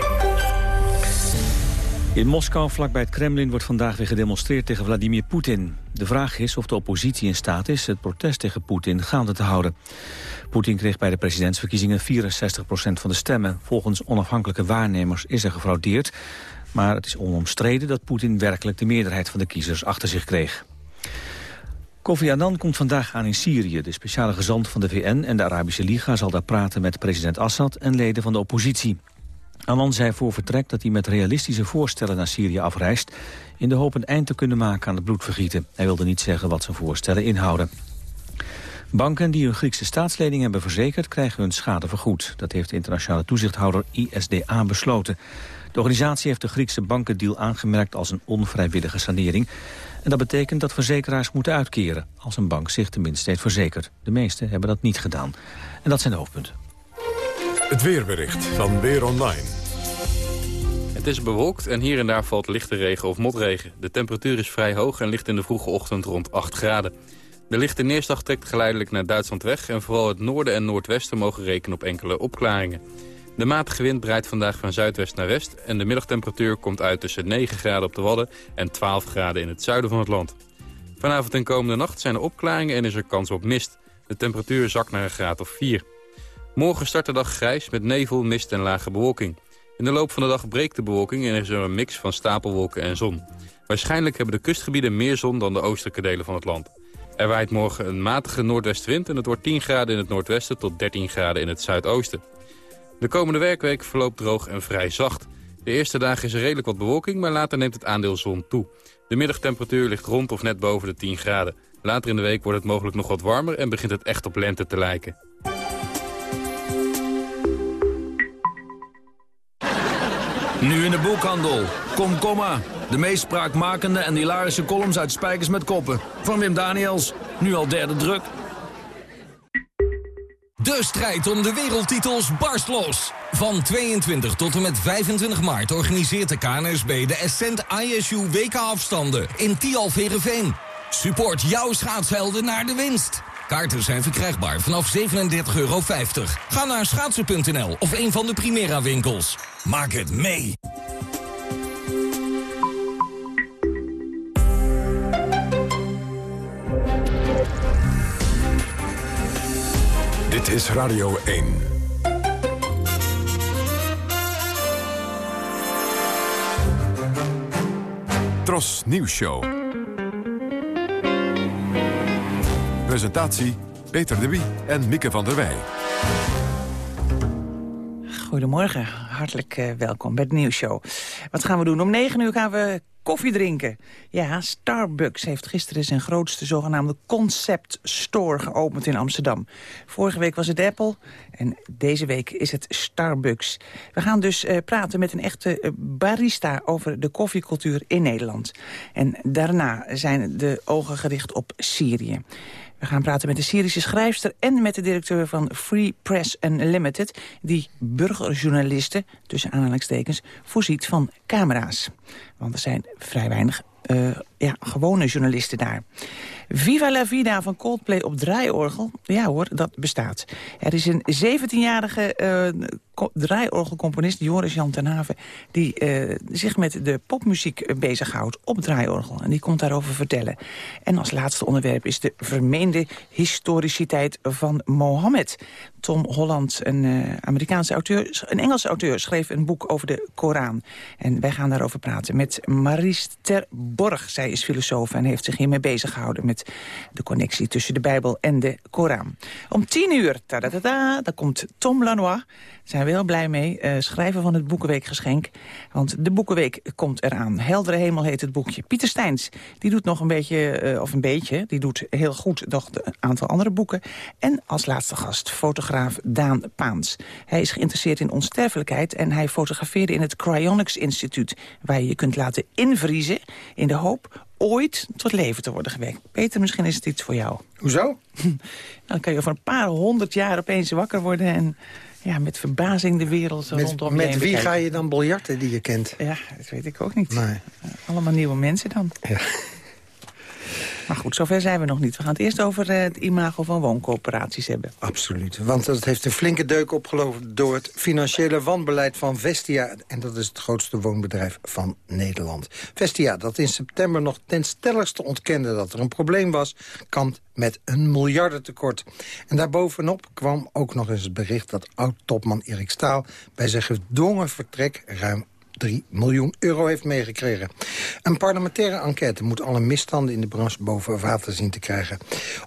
In Moskou, vlakbij het Kremlin, wordt vandaag weer gedemonstreerd tegen Vladimir Poetin. De vraag is of de oppositie in staat is het protest tegen Poetin gaande te houden. Poetin kreeg bij de presidentsverkiezingen 64% van de stemmen. Volgens onafhankelijke waarnemers is er gefraudeerd. Maar het is onomstreden dat Poetin werkelijk de meerderheid van de kiezers achter zich kreeg. Kofi Annan komt vandaag aan in Syrië. De speciale gezant van de VN en de Arabische Liga zal daar praten met president Assad en leden van de oppositie. Annan zei voor vertrek dat hij met realistische voorstellen naar Syrië afreist... in de hoop een eind te kunnen maken aan het bloedvergieten. Hij wilde niet zeggen wat zijn voorstellen inhouden. Banken die hun Griekse staatslening hebben verzekerd... krijgen hun schade vergoed. Dat heeft de internationale toezichthouder ISDA besloten. De organisatie heeft de Griekse bankendeal aangemerkt als een onvrijwillige sanering. En dat betekent dat verzekeraars moeten uitkeren... als een bank zich tenminste heeft verzekerd. De meeste hebben dat niet gedaan. En dat zijn de hoofdpunten. Het weerbericht van Weer Online. Het is bewolkt en hier en daar valt lichte regen of motregen. De temperatuur is vrij hoog en ligt in de vroege ochtend rond 8 graden. De lichte neerslag trekt geleidelijk naar Duitsland weg... en vooral het noorden en noordwesten mogen rekenen op enkele opklaringen. De matige wind breidt vandaag van zuidwest naar west... en de middagtemperatuur komt uit tussen 9 graden op de Wadden... en 12 graden in het zuiden van het land. Vanavond en komende nacht zijn er opklaringen en is er kans op mist. De temperatuur zakt naar een graad of 4. Morgen start de dag grijs met nevel, mist en lage bewolking. In de loop van de dag breekt de bewolking en is er een mix van stapelwolken en zon. Waarschijnlijk hebben de kustgebieden meer zon dan de oostelijke delen van het land. Er waait morgen een matige noordwestwind en het wordt 10 graden in het noordwesten tot 13 graden in het zuidoosten. De komende werkweek verloopt droog en vrij zacht. De eerste dagen is er redelijk wat bewolking, maar later neemt het aandeel zon toe. De middagtemperatuur ligt rond of net boven de 10 graden. Later in de week wordt het mogelijk nog wat warmer en begint het echt op lente te lijken. Nu in de boekhandel. Komkomma. De meest spraakmakende en hilarische columns uit Spijkers met Koppen. Van Wim Daniels. Nu al derde druk. De strijd om de wereldtitels barst los. Van 22 tot en met 25 maart organiseert de KNSB de Ascent ISU WK-afstanden in Tialverenveen. Support jouw schaatshelden naar de winst. Kaarten zijn verkrijgbaar vanaf 37,50 euro. Ga naar schaatsen.nl of een van de Primera winkels. Maak het mee. Dit is Radio 1. Tros Nieuws Show. Presentatie Peter de Wie en Mieke van der Wij. Goedemorgen, hartelijk uh, welkom bij de nieuwsshow. Wat gaan we doen? Om 9 uur gaan we koffie drinken. Ja, Starbucks heeft gisteren zijn grootste zogenaamde concept store geopend in Amsterdam. Vorige week was het Apple en deze week is het Starbucks. We gaan dus uh, praten met een echte uh, barista over de koffiecultuur in Nederland. En daarna zijn de ogen gericht op Syrië. We gaan praten met de Syrische schrijfster en met de directeur van Free Press Unlimited... die burgerjournalisten, tussen aanhalingstekens, voorziet van camera's. Want er zijn vrij weinig uh, ja, gewone journalisten daar. Viva la Vida van Coldplay op draaiorgel. Ja hoor, dat bestaat. Er is een 17-jarige uh, draaiorgelcomponist, Joris Jan ten Haven... die uh, zich met de popmuziek bezighoudt op draaiorgel. En die komt daarover vertellen. En als laatste onderwerp is de vermeende historiciteit van Mohammed. Tom Holland, een uh, Amerikaanse auteur, een Engelse auteur... schreef een boek over de Koran. En wij gaan daarover praten met Maries ter Borg. Is filosoof en heeft zich hiermee bezig gehouden... met de connectie tussen de Bijbel en de Koran. Om tien uur, ta -da -da -da, daar komt Tom Lanois zijn we heel blij mee. Uh, schrijver van het Boekenweekgeschenk. Want de Boekenweek komt eraan. Heldere Hemel heet het boekje. Pieter Steins, die doet nog een beetje, uh, of een beetje... die doet heel goed nog een aantal andere boeken. En als laatste gast fotograaf Daan Paans. Hij is geïnteresseerd in onsterfelijkheid... en hij fotografeerde in het Cryonics Instituut... waar je je kunt laten invriezen in de hoop ooit tot leven te worden gewekt. Peter, misschien is het iets voor jou. Hoezo? Dan kan je over een paar honderd jaar opeens wakker worden... en ja, met verbazing de wereld Met, rondom met wie bekijken. ga je dan biljarten die je kent? Ja, dat weet ik ook niet. Nee. Allemaal nieuwe mensen dan. Ja. Maar goed, zover zijn we nog niet. We gaan het eerst over eh, het imago van wooncoöperaties hebben. Absoluut, want dat heeft een flinke deuk opgelopen... door het financiële wanbeleid van Vestia. En dat is het grootste woonbedrijf van Nederland. Vestia, dat in september nog ten stelligste ontkende dat er een probleem was... kampt met een miljardentekort. En daarbovenop kwam ook nog eens het bericht... dat oud-topman Erik Staal bij zijn gedwongen vertrek... ruim 3 miljoen euro heeft meegekregen. Een parlementaire enquête moet alle misstanden in de branche boven water zien te krijgen.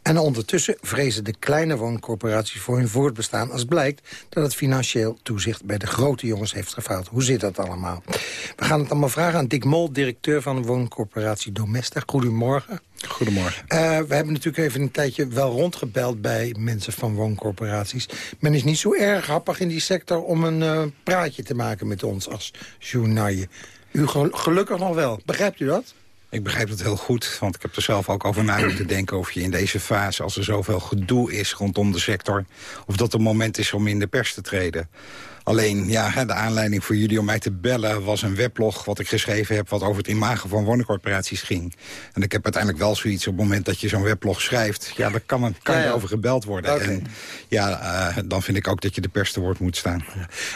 En ondertussen vrezen de kleine wooncorporaties voor hun voortbestaan... als blijkt dat het financieel toezicht bij de grote jongens heeft gefaald. Hoe zit dat allemaal? We gaan het allemaal vragen aan Dick Mol, directeur van de wooncorporatie Domesta. Goedemorgen. Goedemorgen. Eh, we hebben natuurlijk even een tijdje wel rondgebeld bij mensen van wooncorporaties. Men is niet zo erg happig in die sector om een eh, praatje te maken met ons als journaille. U gel- gelukkig nog wel. Begrijpt u dat? Ik begrijp het heel goed, want ik heb er zelf ook over na moeten denken... of je in deze fase, als er zoveel gedoe is rondom de sector... of dat het moment is om in de pers te treden. Alleen, ja, de aanleiding voor jullie om mij te bellen... was een weblog wat ik geschreven heb... wat over het imago van woningcorporaties ging. En ik heb uiteindelijk wel zoiets op het moment dat je zo'n weblog schrijft... ja, dan kan, er- kan Ja, je over gebeld worden. En ja, eh, dan vind ik ook dat je de pers te woord moet staan.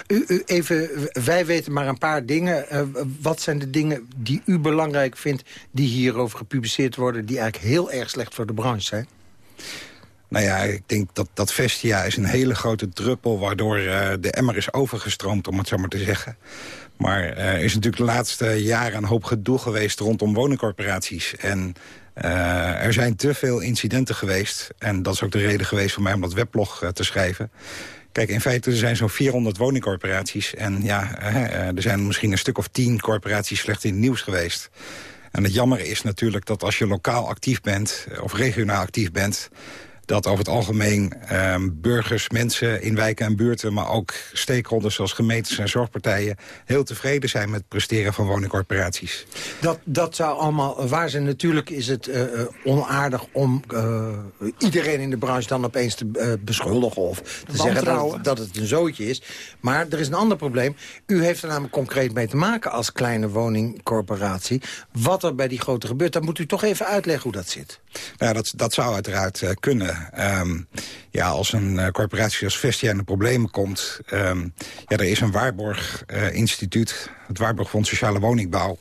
U, u, even, wij weten maar een paar dingen. Eh, wat zijn de dingen die u belangrijk vindt... die hierover gepubliceerd worden... die eigenlijk heel erg slecht voor de branche zijn? Nou ja, ik denk dat dat Vestia is een hele grote druppel... waardoor eh, de emmer is overgestroomd, om het zo maar te zeggen. Maar eh, er is natuurlijk de laatste jaren een hoop gedoe geweest... rondom woningcorporaties. En eh, er zijn te veel incidenten geweest. En dat is ook de reden geweest voor mij om dat weblog te schrijven. Kijk, in feite er zijn zo'n 400 woningcorporaties. En ja, er zijn misschien een stuk of 10 corporaties slecht in het nieuws geweest. En het jammer is natuurlijk dat als je lokaal actief bent... of regionaal actief bent dat over het algemeen ehm, burgers, mensen in wijken en buurten... maar ook stakeholders zoals gemeentes en zorgpartijen... heel tevreden zijn met het presteren van woningcorporaties. Dat, dat zou allemaal waar zijn. Natuurlijk is het eh, eh, onaardig om eh, iedereen in de branche dan opeens te beschuldigen... of te zeggen dat, het- dat het een zootje is. Maar er is een ander probleem. U heeft er namelijk concreet mee te maken als kleine woningcorporatie. Wat er bij die grote gebeurt, dan moet u toch even uitleggen hoe dat zit. Ja, dat, dat zou uiteraard eh, kunnen. Ehm, ja, als een eh, corporatie als Vestia in de problemen komt... ehm, ja, er is een waarborginstituut, het Waarborgfonds Sociale Woningbouw...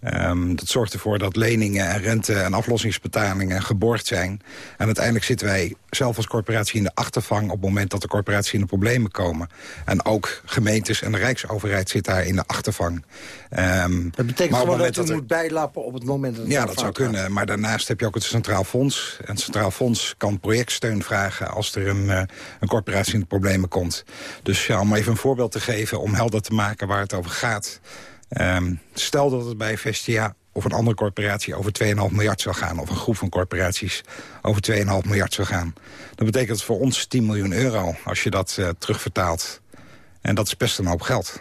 Ehm, dat zorgt ervoor dat leningen en rente en aflossingsbetalingen geborgd zijn. En uiteindelijk zitten wij zelf als corporatie in de achtervang... op het moment dat de corporatie in de problemen komen. En ook gemeentes en de Rijksoverheid zit daar in de achtervang. Ehm, Dat betekent gewoon dat u moment er- moet bijlappen op het moment dat het ja, dat zou gaat. kunnen. Maar daarnaast heb je ook het Centraal Fonds. En het Centraal Fonds kan projectsteun vragen als er een, eh, een corporatie in de problemen komt. Dus ja, om even een voorbeeld te geven, om helder te maken waar het over gaat. Ehm, stel dat het bij Vestia of een andere corporatie over 2,5 miljard zou gaan... of een groep van corporaties over 2,5 miljard zou gaan... dan betekent voor ons 10 miljoen euro als je dat eh, terugvertaalt. En dat is best een hoop geld.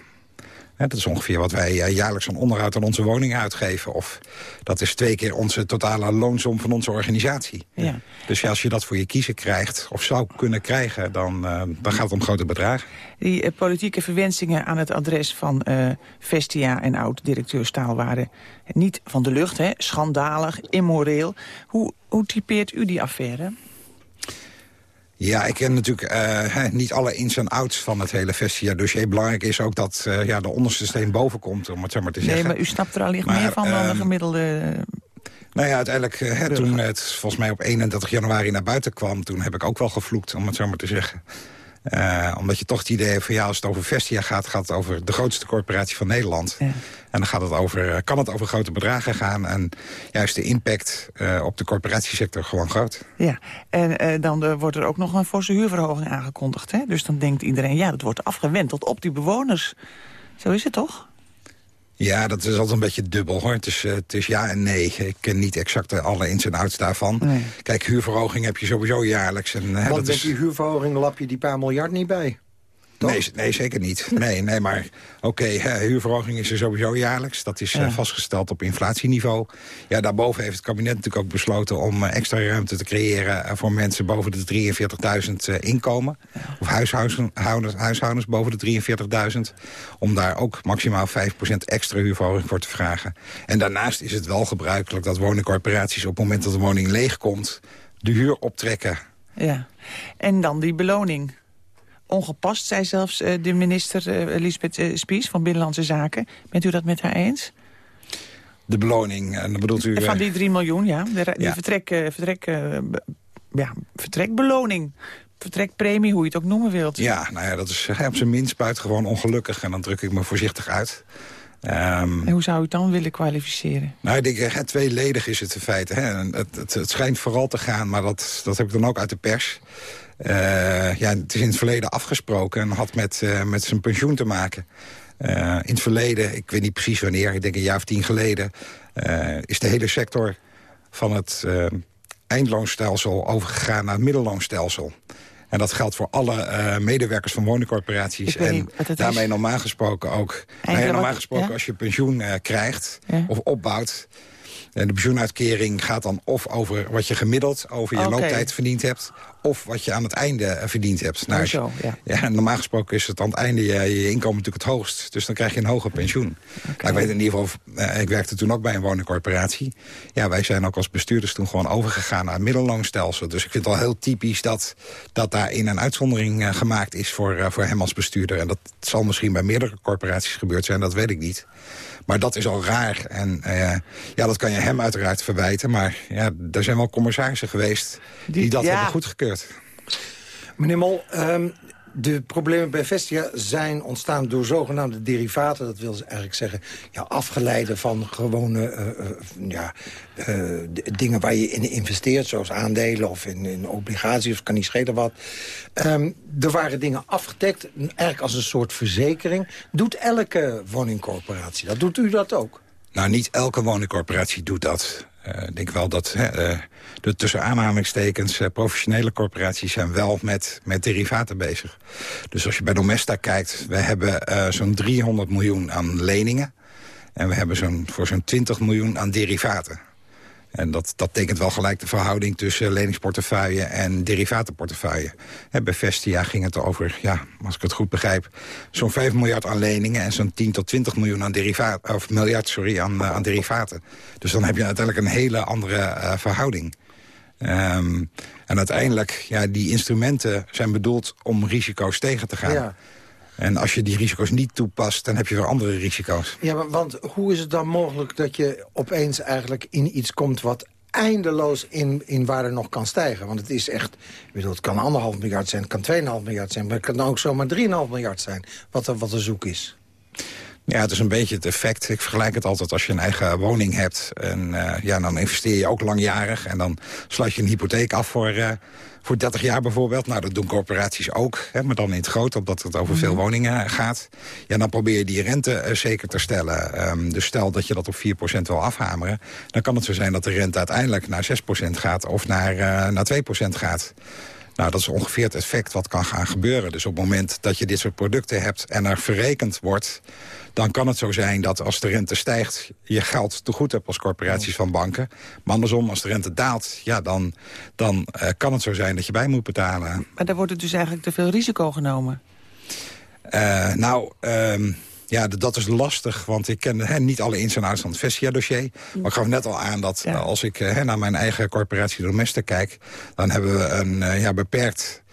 Dat is ongeveer wat wij eh, jaarlijks aan onderhoud aan onze woningen uitgeven. Of dat is twee keer onze totale loonsom van onze organisatie. Ja. Dus ja, als je dat voor je kiezen krijgt, of zou kunnen krijgen... dan, eh, dan gaat het om grote bedragen. Die eh, politieke verwensingen aan het adres van Vestia en oud-directeur Staal waren niet van de lucht, hè? schandalig, immoreel. Hoe, hoe typeert u die affaire? Ja, ik ken natuurlijk eh, niet alle ins en outs van het hele Vestia-dossier. Belangrijk is ook dat eh, ja, de onderste steen boven komt, om het zo maar te Nee, zeggen. maar u snapt er allicht Maar, meer van dan de ehm, gemiddelde... Nou ja, uiteindelijk, eh, hè, toen het volgens mij op 31 januari naar buiten kwam... toen heb ik ook wel gevloekt, om het zo maar te zeggen. Eh, omdat je toch het idee hebt van ja, als het over Vestia gaat... gaat het over de grootste corporatie van Nederland. En dan gaat het over, eh, kan het over grote bedragen gaan. En juist de impact eh, op de corporatiesector gewoon groot. Ja, en dan wordt er ook nog een forse huurverhoging aangekondigd. Hè? Dus dan denkt iedereen, ja, dat wordt afgewenteld op die bewoners. Zo is het toch? Ja, dat is altijd een beetje dubbel hoor. Het is, eh, het is ja en nee. Ik ken niet exact alle ins en outs daarvan. Nee. Kijk, huurverhoging heb je sowieso jaarlijks. En, hè, Want dat met is... die huurverhoging lap je die paar miljard niet bij. Nee, nee, zeker niet. Nee, nee maar oké, huurverhoging is er sowieso jaarlijks. Dat is eh, vastgesteld op inflatieniveau. Ja, daarboven heeft het kabinet natuurlijk ook besloten... om eh, extra ruimte te creëren eh, voor mensen boven de 43.000 inkomen. Of huishoudens, huishoudens boven de 43.000. Om daar ook maximaal 5% extra huurverhoging voor te vragen. En daarnaast is het wel gebruikelijk dat woningcorporaties... op het moment dat de woning leeg komt, de huur optrekken. Ja, en dan die beloning ongepast, zei zelfs uh, de minister uh, Elisabeth uh, Spies van Binnenlandse Zaken. Bent u dat met haar eens? De beloning, en dan bedoelt u... Van die 3 miljoen, ja. De, die Vertrek, vertrek, ja, vertrekbeloning. Vertrekpremie, hoe je het ook noemen wilt. Ja, nou ja, dat is op zijn minst buitengewoon ongelukkig. En dan druk ik me voorzichtig uit. Um, en hoe zou u het dan willen kwalificeren? Nou, ik denk, hè, tweeledig is het in feite. Hè. Het, het, het, schijnt vooral te gaan, maar dat, dat heb ik dan ook uit de pers... Uh, ja, het is in het verleden afgesproken en had met, uh, met zijn pensioen te maken. Uh, in het verleden, ik weet niet precies wanneer, ik denk een jaar of tien geleden... is de hele sector van het eindloonstelsel overgegaan naar het middelloonstelsel. En dat geldt voor alle medewerkers van woningcorporaties. En daarmee normaal gesproken ook... Nee, normaal gesproken als je pensioen krijgt of opbouwt... En de pensioenuitkering gaat dan of over wat je gemiddeld over je looptijd verdiend hebt... of wat je aan het einde eh, verdiend hebt. Nou, zo, ja. ja. normaal gesproken is het aan het einde je, je, inkomen natuurlijk het hoogst. Dus dan krijg je een hoger pensioen. Okay. ik weet in ieder geval, uh, ik werkte toen ook bij een woningcorporatie. Ja, wij zijn ook als bestuurders toen gewoon overgegaan naar het middelloonstelsel. Dus ik vind het wel heel typisch dat, dat daarin een uitzondering uh, gemaakt is voor, voor hem als bestuurder. En dat zal misschien bij meerdere corporaties gebeurd zijn, dat weet ik niet. Maar dat is al raar. En uh, ja, dat kan je hem uiteraard verwijten. Maar ja, er zijn wel commissarissen geweest die, die dat ja. hebben goedgekeurd. Meneer Mol, um, de problemen bij Vestia zijn ontstaan door zogenaamde derivaten. Dat wil eigenlijk zeggen ja, afgeleide van gewone uh, uh, ja, uh, dingen waar je in investeert. Zoals aandelen of in, in obligaties, of kan niet schelen wat. Um, er waren dingen afgedekt, eigenlijk als een soort verzekering. Doet elke woningcorporatie dat? Doet u dat ook? Nou, niet elke woningcorporatie doet dat. Ik denk wel dat uh, de tussen aanhalingstekens uh, professionele corporaties zijn wel met, met derivaten bezig. Dus als je bij Domesta kijkt, we hebben zo'n 300 miljoen aan leningen. En we hebben zo'n voor zo'n 20 miljoen aan derivaten. En dat, dat tekent wel gelijk de verhouding tussen leningsportefeuille en derivatenportefeuille. En bij Vestia ging het over, ja, als ik het goed begrijp, zo'n 5 miljard aan leningen en zo'n 10 tot 20 miljoen aan derivaten, of miljard, sorry, aan, aan derivaten. Dus dan heb je uiteindelijk een hele andere uh, verhouding. Um, en uiteindelijk, ja, die instrumenten zijn bedoeld om risico's tegen te gaan. Ja. En als je die risico's niet toepast, dan heb je weer andere risico's. Ja, want hoe is het dan mogelijk dat je opeens eigenlijk in iets komt... wat eindeloos in, in waarde nog kan stijgen. Want het is echt, ik bedoel, het kan anderhalf miljard zijn, het kan 2,5 miljard zijn... maar het kan ook zomaar 3,5 miljard zijn, wat er, wat er zoek is. Ja, het is een beetje het effect. Ik vergelijk het altijd als je een eigen woning hebt. En uh, ja, dan investeer je ook langjarig. En dan sluit je een hypotheek af voor, uh, voor 30 jaar bijvoorbeeld. Nou, dat doen corporaties ook. Hè, maar dan in het groot, omdat het over veel woningen gaat. Ja, dan probeer je die rente uh, zeker te stellen. Um, dus stel dat je dat op 4% wil afhameren. Dan kan het zo zijn dat de rente uiteindelijk naar 6% gaat. Of naar, naar 2% gaat. Nou, dat is ongeveer het effect wat kan gaan gebeuren. Dus op het moment dat je dit soort producten hebt en er verrekend wordt dan kan het zo zijn dat als de rente stijgt... je geld te goed hebt als corporaties van banken. Maar andersom, als de rente daalt, ja, dan, dan uh, kan het zo zijn dat je bij moet betalen. Maar daar wordt het dus eigenlijk te veel risico genomen. Uh, nou... Um, ja, dat is lastig, want ik ken hè, niet alle ins en outs van het Vestia-dossier. Maar ik gaf net al aan dat ja. als ik hè, naar mijn eigen corporatie Domestic kijk... dan hebben we een uh, ja, beperkt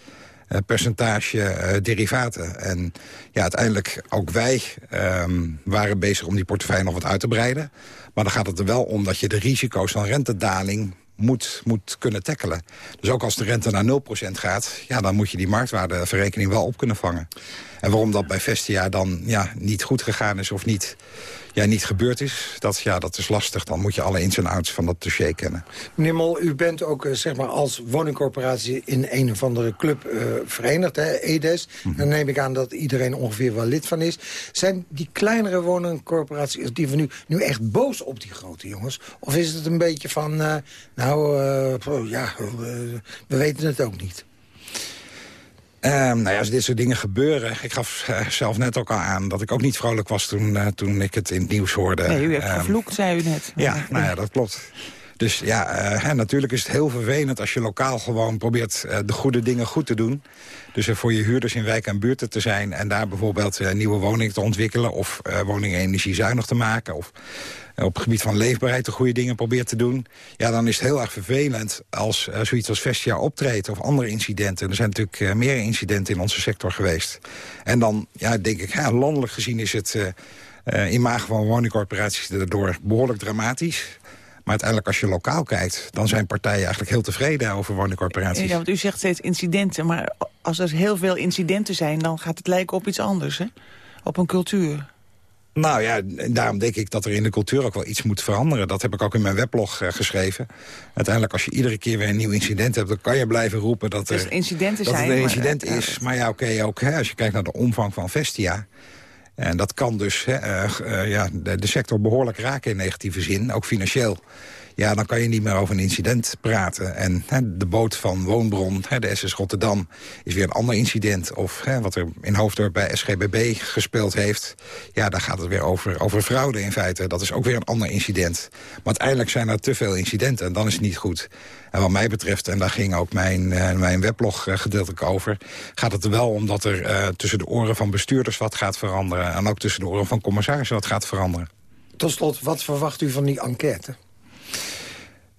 percentage uh, derivaten. En ja, uiteindelijk ook wij um, waren bezig om die portefeuille nog wat uit te breiden. Maar dan gaat het er wel om dat je de risico's van rentedaling moet, moet kunnen tackelen. Dus ook als de rente naar 0% gaat... Ja, dan moet je die marktwaardeverrekening wel op kunnen vangen. En waarom dat bij Vestia dan ja, niet goed gegaan is of niet ja, niet gebeurd is, dat, ja, dat is lastig. Dan moet je alle ins en outs van dat dossier kennen. Meneer Mol, u bent ook eh, zeg maar, als woningcorporatie in een of andere club uh, verenigd, hè, EDES. Mm Dan neem ik aan dat iedereen ongeveer wel lid van is. Zijn die kleinere woningcorporaties die van nu, nu echt boos op die grote jongens? Of is het een beetje van, uh, nou, ja, we weten het ook niet? Um, nou ja, als dit soort dingen gebeuren... Ik gaf uh, zelf net ook al aan dat ik ook niet vrolijk was toen, uh, toen ik het in het nieuws hoorde. Nee, u hebt um, gevloekt, zei u net. Ja, nou ja, dat klopt. Dus ja, uh, natuurlijk is het heel vervelend als je lokaal gewoon probeert de goede dingen goed te doen. Dus er voor je huurders in wijk en buurten te zijn... en daar bijvoorbeeld nieuwe woningen te ontwikkelen... of woningen energiezuinig te maken... of op het gebied van leefbaarheid de goede dingen probeert te doen... ja, dan is het heel erg vervelend als uh, zoiets als Vestia optreedt... of andere incidenten. Er zijn natuurlijk uh, meer incidenten in onze sector geweest. En dan ja, denk ik, landelijk gezien is het uh, imago van woningcorporaties... daardoor behoorlijk dramatisch. Maar uiteindelijk als je lokaal kijkt... dan zijn partijen eigenlijk heel tevreden over woningcorporaties. Ja, want u zegt steeds incidenten. Maar als er heel veel incidenten zijn... dan gaat het lijken op iets anders, hè? Op een cultuur. Nou ja, daarom denk ik dat er in de cultuur ook wel iets moet veranderen. Dat heb ik ook in mijn weblog uh, geschreven. Uiteindelijk, als je iedere keer weer een nieuw incident hebt... dan kan je blijven roepen dat er, dus incidenten dat zijn, het een incident maar, is. Maar ja, oké, okay, ook hè, als je kijkt naar de omvang van Vestia... En dat kan dus hè, uh, uh, ja, de, de, sector behoorlijk raken in negatieve zin, ook financieel ja, dan kan je niet meer over een incident praten. En hè, de boot van Woonbron, hè, de SS Rotterdam, is weer een ander incident. Of hè, wat er in Hoofddorp bij SGBB gespeeld heeft. Ja, daar gaat het weer over, over fraude in feite. Dat is ook weer een ander incident. Maar uiteindelijk zijn er te veel incidenten en dan is het niet goed. En wat mij betreft, en daar ging ook mijn, uh, mijn weblog uh, gedeeltelijk over... gaat het wel om dat er uh, tussen de oren van bestuurders wat gaat veranderen... en ook tussen de oren van commissarissen wat gaat veranderen. Tot slot, wat verwacht u van die enquête?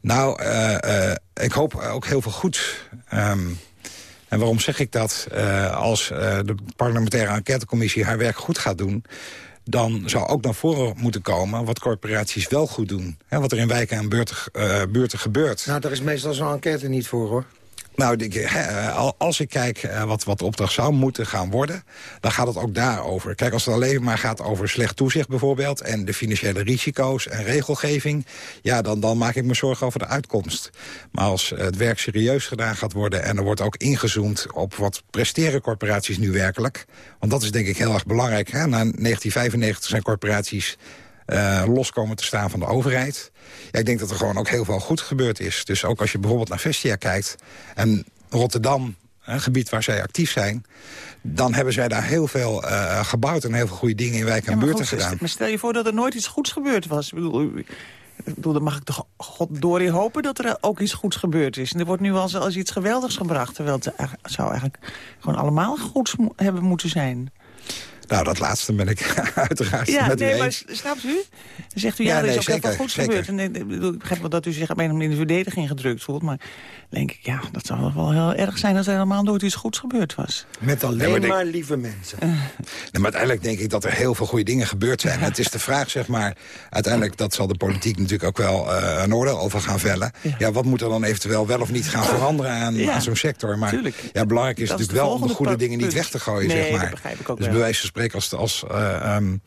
Nou, uh, uh, ik hoop ook heel veel goed. Um, en waarom zeg ik dat? Uh, als de parlementaire enquêtecommissie haar werk goed gaat doen... dan zou ook naar voren moeten komen wat corporaties wel goed doen. Hè, wat er in wijken en buurten, buurten gebeurt. Nou, daar is meestal zo'n enquête niet voor, hoor. Nou, als ik kijk wat, wat de opdracht zou moeten gaan worden... dan gaat het ook daarover. Kijk, als het alleen maar gaat over slecht toezicht bijvoorbeeld... en de financiële risico's en regelgeving... ja, dan, dan maak ik me zorgen over de uitkomst. Maar als het werk serieus gedaan gaat worden... en er wordt ook ingezoomd op wat presteren corporaties nu werkelijk... want dat is denk ik heel erg belangrijk. Hè? Na 1995 zijn corporaties uh, los komen te staan van de overheid. Ja, ik denk dat er gewoon ook heel veel goed gebeurd is. Dus ook als je bijvoorbeeld naar Vestia kijkt... en Rotterdam, een gebied waar zij actief zijn... dan hebben zij daar heel veel uh, gebouwd en heel veel goede dingen in wijk en ja, buurten gedaan. Maar stel je voor dat er nooit iets goeds gebeurd was. Ik bedoel, ik bedoel, dan mag ik toch God door je hopen dat er ook iets goeds gebeurd is. En er wordt nu als, als iets geweldigs gebracht... terwijl het zou eigenlijk gewoon allemaal goed hebben moeten zijn. Nou, dat laatste ben ik uiteraard ja, met nee, u maar eens. snapt u? Dan zegt u, ja, ja er is ook zeker, heel veel goeds zeker. gebeurd. En, ik, bedoel, ik begrijp wel dat u zich op een of in de verdediging gedrukt voelt. Maar denk ik, ja, dat zou wel heel erg zijn als er helemaal nooit iets goeds gebeurd was. Met alleen Nee, maar maar, denk- lieve mensen. Nee, maar uiteindelijk denk ik dat er heel veel goede dingen gebeurd zijn. Het is de vraag, zeg maar, uiteindelijk, dat zal de politiek natuurlijk ook wel eh, een oordeel over gaan vellen. Ja. wat moet er dan eventueel wel of niet gaan veranderen aan, Ja, aan zo'n sector? Maar tuurlijk. ja, belangrijk is Dat natuurlijk wel om de goede dingen niet weg te gooien, Nee, zeg maar. dat begrijp ik ook dus wel. Als, als eh, ehm,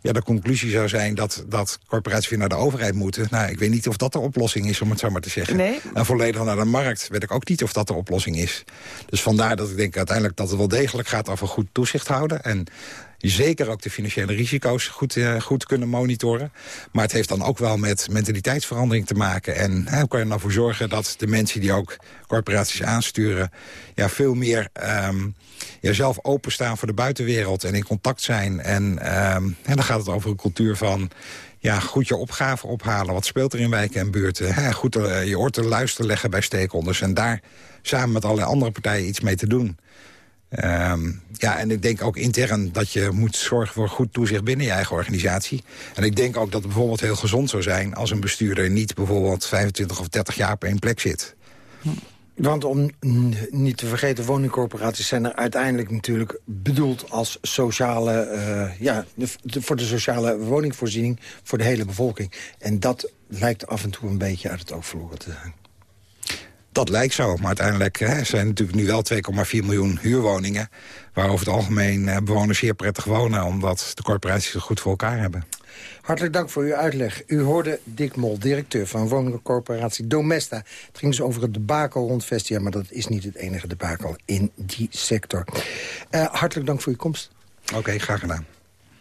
ja, de conclusie zou zijn dat, dat corporaties weer naar de overheid moeten. Nou, ik weet niet of dat de oplossing is, om het zo maar te zeggen. Nee. En volledig naar de markt weet ik ook niet of dat de oplossing is. Dus vandaar dat ik denk uiteindelijk dat het wel degelijk gaat over goed toezicht houden. En zeker ook de financiële risico's goed, eh, goed kunnen monitoren. Maar het heeft dan ook wel met mentaliteitsverandering te maken. En hè, hoe kan je er nou voor zorgen dat de mensen die ook corporaties aansturen... Ja, veel meer ehm, ja, zelf openstaan voor de buitenwereld en in contact zijn. En, ehm, en dan gaat het over een cultuur van ja, goed je opgave ophalen. Wat speelt er in wijken en buurten? Goed eh, je oor te luisteren leggen bij stakeholders. En daar samen met allerlei andere partijen iets mee te doen. Ehm, ja, en ik denk ook intern dat je moet zorgen voor goed toezicht binnen je eigen organisatie. En ik denk ook dat het bijvoorbeeld heel gezond zou zijn... als een bestuurder niet bijvoorbeeld 25 of 30 jaar op één plek zit. Want om niet te vergeten, woningcorporaties zijn er uiteindelijk natuurlijk bedoeld als sociale, eh, ja, voor de sociale woningvoorziening voor de hele bevolking. En dat lijkt af en toe een beetje uit het oog verloren te zijn. Dat lijkt zo, maar uiteindelijk hè, zijn natuurlijk nu wel 2,4 miljoen huurwoningen... waar over het algemeen eh, bewoners zeer prettig wonen... omdat de corporaties het goed voor elkaar hebben. Hartelijk dank voor uw uitleg. U hoorde Dick Mol, directeur van woningcorporatie Domesta. Het ging dus over het debakel rond Vestia, maar dat is niet het enige debakel in die sector. Eh, hartelijk dank voor uw komst. Oké, graag gedaan.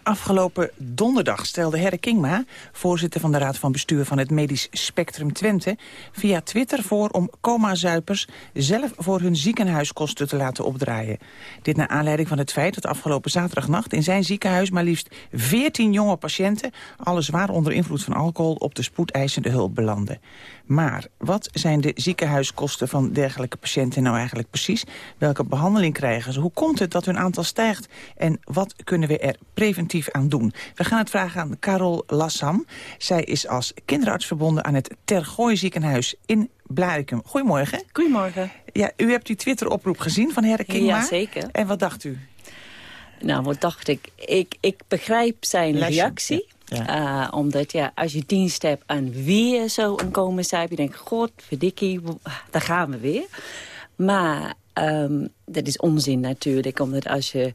Afgelopen donderdag stelde Herre Kingma, voorzitter van de Raad van Bestuur van het Medisch Spectrum Twente, via Twitter voor om coma-zuipers zelf voor hun ziekenhuiskosten te laten opdraaien. Dit naar aanleiding van het feit dat afgelopen zaterdagnacht in zijn ziekenhuis maar liefst 14 jonge patiënten, alle zwaar onder invloed van alcohol, op de spoedeisende hulp belanden. Maar wat zijn de ziekenhuiskosten van dergelijke patiënten nou eigenlijk precies? Welke behandeling krijgen ze? Hoe komt het dat hun aantal stijgt? En wat kunnen we er preventief aan doen? We gaan het vragen aan Carol Lassam. Zij is als kinderarts verbonden aan het Tergooi ziekenhuis in Blarikum. Goedemorgen. Goedemorgen. Ja, u hebt die Twitter-oproep gezien van Herre Kingma. Ja, zeker. En wat dacht u? Nou, wat dacht ik? Ik, ik begrijp zijn Lesje, reactie. ja. Uh, omdat ja, als je dienst hebt aan weer zo een komen je denkt, god, verdikkie, daar gaan we weer. Maar ehm, dat is onzin natuurlijk, omdat als je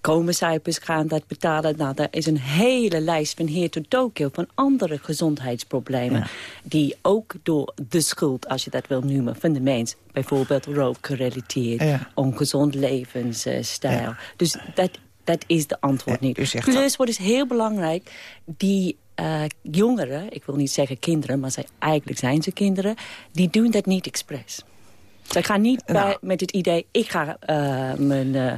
komencijpers gaat dat betalen, nou, daar is een hele lijst van hier tot Tokio van andere gezondheidsproblemen. Die ook door de schuld, als je dat wil noemen, van de mens, bijvoorbeeld rook gerelateerd, Ja. ongezond levensstijl. Dus dat, dat is de antwoord niet. Plus, wat is heel belangrijk, die eh, jongeren, ik wil niet zeggen kinderen, maar zij, eigenlijk zijn ze kinderen, die doen dat niet expres. Zij gaan niet Nou. bij, met het idee, ik ga eh, mijn eh,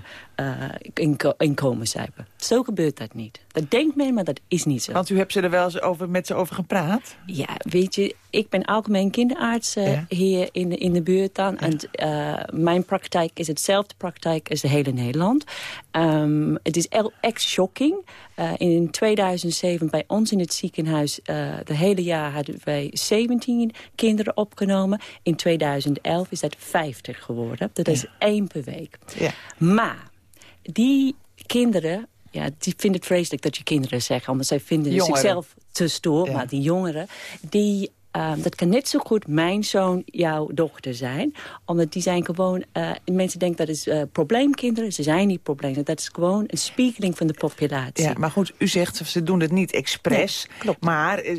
inko inkomen zuipen. Zo gebeurt dat niet. Dat denkt men, maar dat is niet zo. Want u hebt ze er wel eens over, met ze over gepraat? Ja, weet je, ik ben algemeen kinderarts eh, Ja. hier in de, in de buurt dan. En eh, mijn praktijk is hetzelfde praktijk als de hele Nederland. Ehm, het is echt shocking. Eh, in 2007 bij ons in het ziekenhuis, uh, de hele jaar hadden wij 17 kinderen opgenomen. In 2011 is dat 50 geworden. Dat is één per week. Ja. Maar die kinderen, ja, die vinden het vreselijk dat je kinderen zeggen. Omdat zij vinden Jongeren. zichzelf te stoer. Maar die jongeren, die, ehm, dat kan net zo goed mijn zoon, jouw dochter zijn. Omdat die zijn gewoon, eh, mensen denken dat is eh, probleemkinderen. Ze zijn niet probleem. Dat is gewoon een spiegeling van de populatie. Ja, maar goed, u zegt ze doen het niet expres. Maar eh,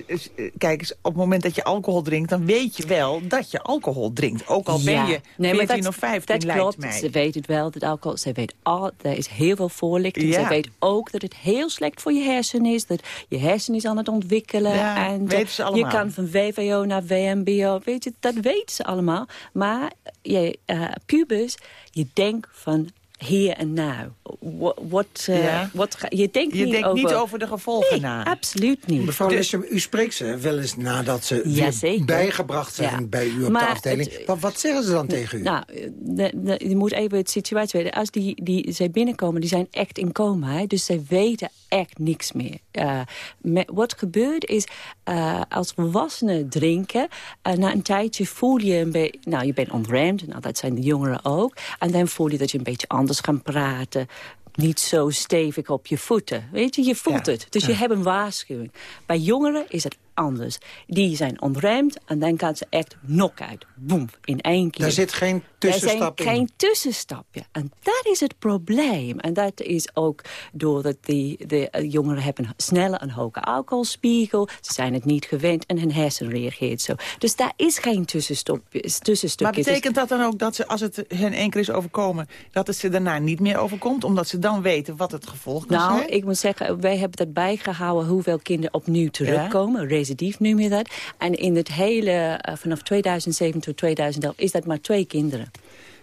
kijk eens, op het moment dat je alcohol drinkt... dan weet je wel dat je alcohol drinkt. Ook al ben je Nee, maar 14 dat- of 15, Dat klopt. mij. Ze weet het wel, dat alcohol. Ze weet al, er is heel veel voorlichting. Ja. Ze weet ook dat het heel slecht voor je hersenen is. Dat je hersenen is aan het ontwikkelen. Ja, en weten ze je allemaal. kan van VWO naar VMBO. Weet je, dat weten ze allemaal. Maar je eh, pubers, je denkt van hier en nu. Wat, wat, eh, Ja. je denkt, Je niet, denkt over, niet over de gevolgen Nee, na. absoluut niet. Mevrouw Dus- u spreekt ze wel eens nadat ze Ja, bijgebracht zijn Ja. bij u op de afdeling. het- wat, wat zeggen ze dan tegen u? Nou, de, de- je moet even het situatie weten. Als die, die, zij binnenkomen, die zijn echt in coma. Hè? Dus zij weten echt niks meer. Eh, met, wat gebeurt is, eh, als volwassenen drinken... eh, na een tijdje voel je een beetje... Nou, je bent ontremd. Nou, dat zijn de jongeren ook. En dan voel je dat je een beetje anders gaat praten niet zo stevig op je voeten. Weet je, je voelt Ja, het. Dus je hebt een waarschuwing. Bij jongeren is het anders. Die zijn ontremd en dan gaan ze echt knock-out. Boem, in één keer. Daar zit geen Er tussenstap zijn in. geen tussenstapje. En dat is het probleem. En dat is ook doordat die, de eh, jongeren hebben sneller een hoge alcoholspiegel. Ze zijn het niet gewend en hun hersen reageert zo. Dus daar is geen tussenstapje. tussenstukje. Maar betekent dat dan ook dat ze, als het hun één keer is overkomen... dat het ze daarna niet meer overkomt? Omdat ze dan weten wat het gevolg kan Nou, zijn? ik moet zeggen, wij hebben dat bijgehouden hoeveel kinderen opnieuw terugkomen. Recidief noem je dat. En in het hele, eh, vanaf 2007 tot 2011, is dat maar twee kinderen.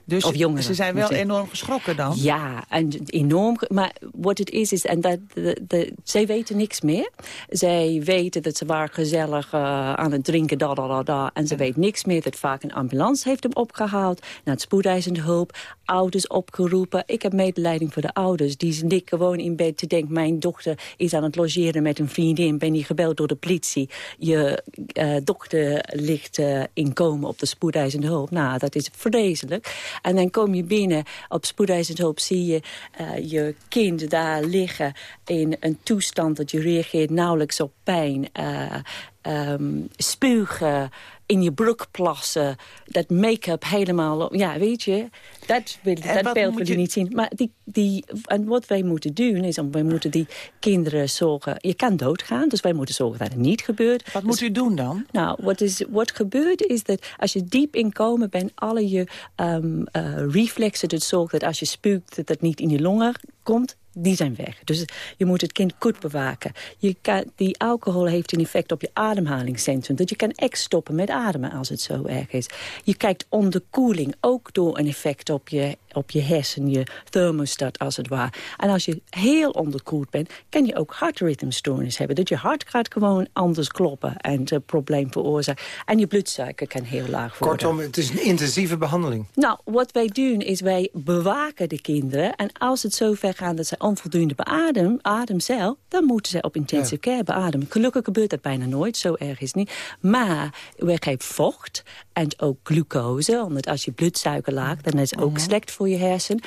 Dus of jongeren. ze zijn wel enorm geschrokken dan? Ja, en enorm. Maar wat het is, is... En dat, de, de, zij weten niks meer. Zij weten dat ze waren gezellig eh, aan het drinken, da, da, da, da. En ze weet niks meer dat vaak een ambulance heeft hem opgehaald. Naar het spoedeisende hulp. Ouders opgeroepen. Ik heb medelijding voor de ouders. Die liggen gewoon in bed te denken... mijn dochter is aan het logeren met een vriendin. Ben je gebeld door de politie. Je eh, dochter ligt eh, in coma op de spoedeisende hulp. Nou, dat is vreselijk. En dan kom je binnen op spoedeisende hulp... zie je eh, je kind daar liggen in een toestand... dat je reageert nauwelijks op pijn. eh, ehm, spugen, in je broek plassen, dat make-up helemaal... Ja, weet je, dat, wil, dat beeld wil je niet zien. Maar die, die, en wat wij moeten doen, is om, wij moeten die kinderen zorgen... Je kan doodgaan, dus wij moeten zorgen dat het niet gebeurt. Wat moet u doen dan? Nou, wat, is, wat gebeurt is dat als je diep in komen bent... alle je ehm, eh, reflexen, dat zorgt dat als je spuukt... dat dat niet in je longen komt. Die zijn weg. Dus je moet het kind goed bewaken. Je kan, die alcohol heeft een effect op je ademhalingscentrum. Dat je kan echt stoppen met ademen als het zo erg is. Je kijkt onderkoeling, ook door een effect op je, op je hersen, je thermostat als het ware. En als je heel onderkoeld bent, kan je ook hartritmestoornis hebben. Dat je hart gaat gewoon anders kloppen en het probleem veroorzaken. En je bloedsuiker kan heel laag worden. Kortom, het is een intensieve behandeling. Nou, wat wij doen is wij bewaken de kinderen. En als het zover gaat dat ze onvoldoende beadem, ademcel... dan moeten ze op intensive care beademen. Gelukkig gebeurt dat bijna nooit, zo erg is het niet. Maar we geven vocht en ook glucose. Omdat als je bloedsuiker laagt, dan is het ook slecht voor je hersen.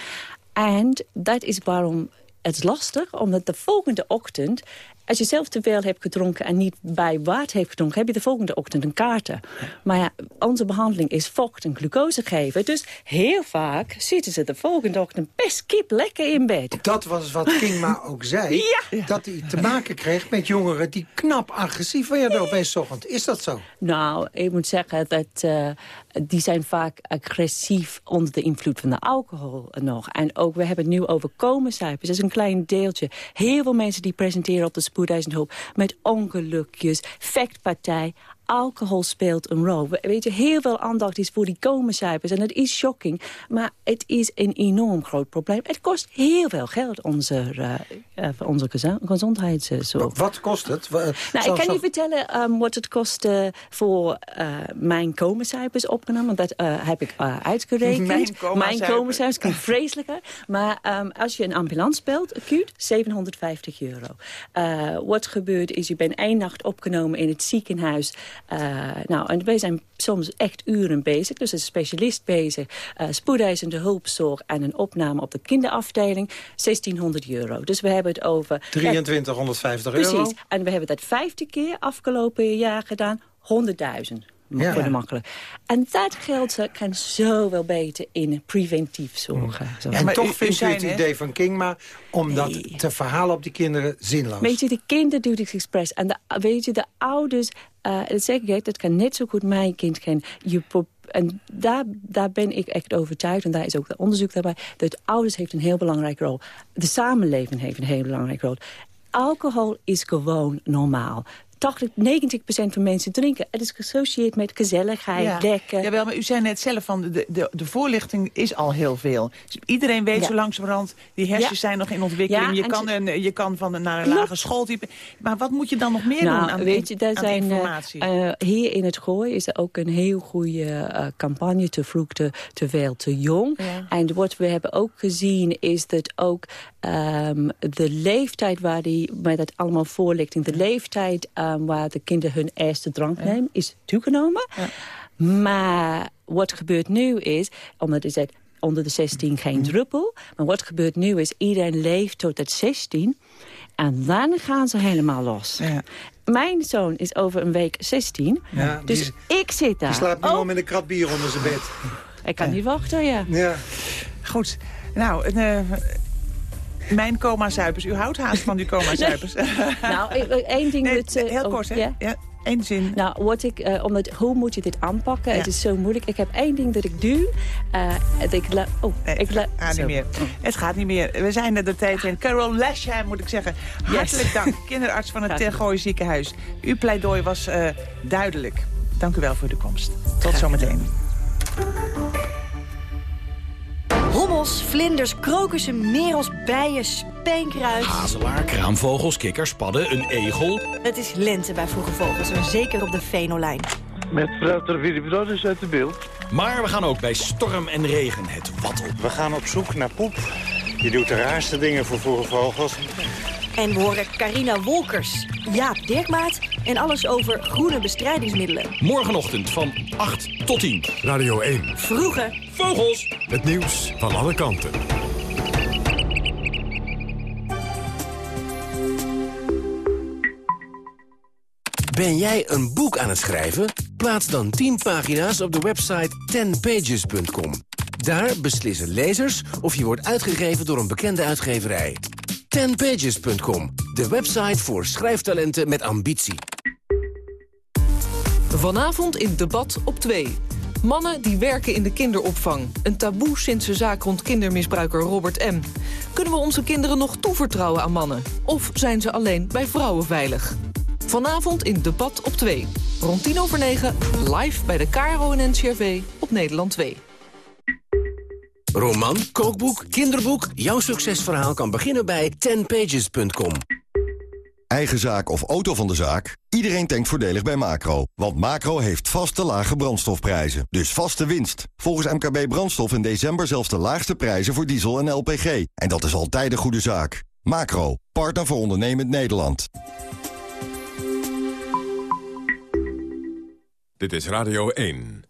En dat is waarom het is lastig, omdat de volgende ochtend als je zelf te veel hebt gedronken en niet bij water hebt gedronken... heb je de volgende ochtend een kaarten. Maar ja, onze behandeling is vocht en glucose geven. Dus heel vaak zitten ze de volgende ochtend best kip lekker in bed. Dat was wat Kingma ook zei. Ja. Dat hij te maken kreeg met jongeren die knap agressief werden opeens ochtend. Is dat zo? Nou, ik moet zeggen dat uh, die zijn vaak agressief onder de invloed van de alcohol nog. En ook, we hebben het nu over komencijfers. Dat is een klein deeltje. Heel veel mensen die presenteren op de spoedeisend hulp. Met ongelukjes, vechtpartij, alcohol speelt een rol. Weet je, heel veel aandacht is voor die komencijfers. En het is shocking. Maar het is een enorm groot probleem. Het kost heel veel geld, onze, uh, uh, onze gezondheidszorg. Wat kost het? nou, ik kan je vertellen um, wat het kost uh, voor mijn komencijfers opgenomen. Dat heb ik uitgerekend. Mijn komencijfers klinkt vreselijker. Maar um, als je een ambulance belt, acuut, 750 euro. wat gebeurt is, je bent één nacht opgenomen in het ziekenhuis... Uh, nou, en wij zijn soms echt uren bezig. Dus een specialist bezig, uh, spoedeisende hulpzorg... en een opname op de kinderafdeling, 1600 euro. Dus we hebben het over... 2350 euro? Precies. En we hebben dat 50 keer afgelopen jaar gedaan, 100.000 ja. voor de makkelijk. En dat geld kan zoveel beter in preventief zorgen. Ja, en toch vindt u het idee van Kingma om nee. dat te verhalen op die kinderen zinloos? Weet je, de kinderen doen het expres. En de, weet je, de ouders, uh, dat zeg ik, dat kan net zo goed mijn kind gaan. Je en daar, daar ben ik echt overtuigd, en daar is ook het onderzoek daarbij... dat ouders heeft een heel belangrijke rol. De samenleving heeft een heel belangrijke rol. Alcohol is gewoon normaal. 80, 90% van mensen drinken. Het is geassocieerd met gezelligheid, ja. lekker. Jawel, maar u zei net zelf, van de, de, de voorlichting is al heel veel. Dus iedereen weet Ja. zo langzamerhand, die hersens Ja. zijn nog in ontwikkeling. Ja, je, kan een, je kan van een- naar een Klopt. lage schooltype. Maar wat moet je dan nog meer nou, doen aan, weet je, daar aan zijn, eh, informatie? eh, hier in het Gooi is er ook een heel goede eh, campagne... te vroeg, te, te veel, te jong. En wat we hebben ook gezien is dat ook ehm, de leeftijd... waar, die, waar dat allemaal voorlichting... de leeftijd ehm, waar de kinderen hun eerste drank nemen... is toegenomen. Maar wat gebeurt nu is, omdat is het onder de 16 geen druppel... maar wat gebeurt nu is, iedereen leeft tot het 16... En dan gaan ze helemaal los. Mijn zoon is over een week 16. Ja, die dus is- ik zit daar. Die slaapt nu Oh, al met een krat bier onder zijn bed. ik kan niet wachten, ja. Ja. Goed, nou... eh, mijn coma-zuipers. U houdt haast van die coma-zuipers. nou, één ding... Nee, dat, eh, heel oh, kort, hè? ja? Ja, één zin. Nou, wat ik, eh, omdat, hoe moet je dit aanpakken? Ja. Het is zo moeilijk. Ik heb één ding dat ik doe. eh, dat ik la- oh, ik la- gaat niet meer. Het gaat niet meer. We zijn er de tijd in. Carol Lasham, moet ik zeggen. Hartelijk dank, kinderarts van het. Tergooi ziekenhuis. Uw pleidooi was duidelijk. Dank u wel voor de komst. Tot zometeen. Vlinders, krokussen, merels, bijen, speenkruid. Hazelaar, kraamvogels, kikkers, padden, een egel. Het is lente bij Vroege Vogels en zeker op de Venolijn. Met Frater Willy uit de beeld. Maar we gaan ook bij storm en regen het wat op. We gaan op zoek naar poep. Je doet de raarste dingen voor vroege vogels. En we horen Carina Wolkers, Jaap Dirkmaat en alles over groene bestrijdingsmiddelen. Morgenochtend van 8 tot 10. Radio 1. Vroege Vogels. Het nieuws van alle kanten. Ben jij een boek aan het schrijven? Plaats dan 10 pagina's op de website 10pages.com. Daar beslissen lezers of je wordt uitgegeven door een bekende uitgeverij. 10pages.com, de website voor schrijftalenten met ambitie. Vanavond in Debat op 2. Mannen die werken in de kinderopvang. Een taboe sinds de zaak rond kindermisbruiker Robert M. Kunnen we onze kinderen nog toevertrouwen aan mannen? Of zijn ze alleen bij vrouwen veilig? Vanavond in Debat op 2. Rond 10 over 9, live bij de KRO en NCRV op Nederland 2. Roman, kookboek, kinderboek. Jouw succesverhaal kan beginnen bij 10pages.com. Eigen zaak of auto van de zaak? Iedereen denkt voordelig bij Macro. Want Macro heeft vaste lage brandstofprijzen. Dus vaste winst. Volgens MKB Brandstof in december zelfs de laagste prijzen voor diesel en LPG. En dat is altijd een goede zaak. Macro, partner voor ondernemend Nederland. Dit is Radio 1.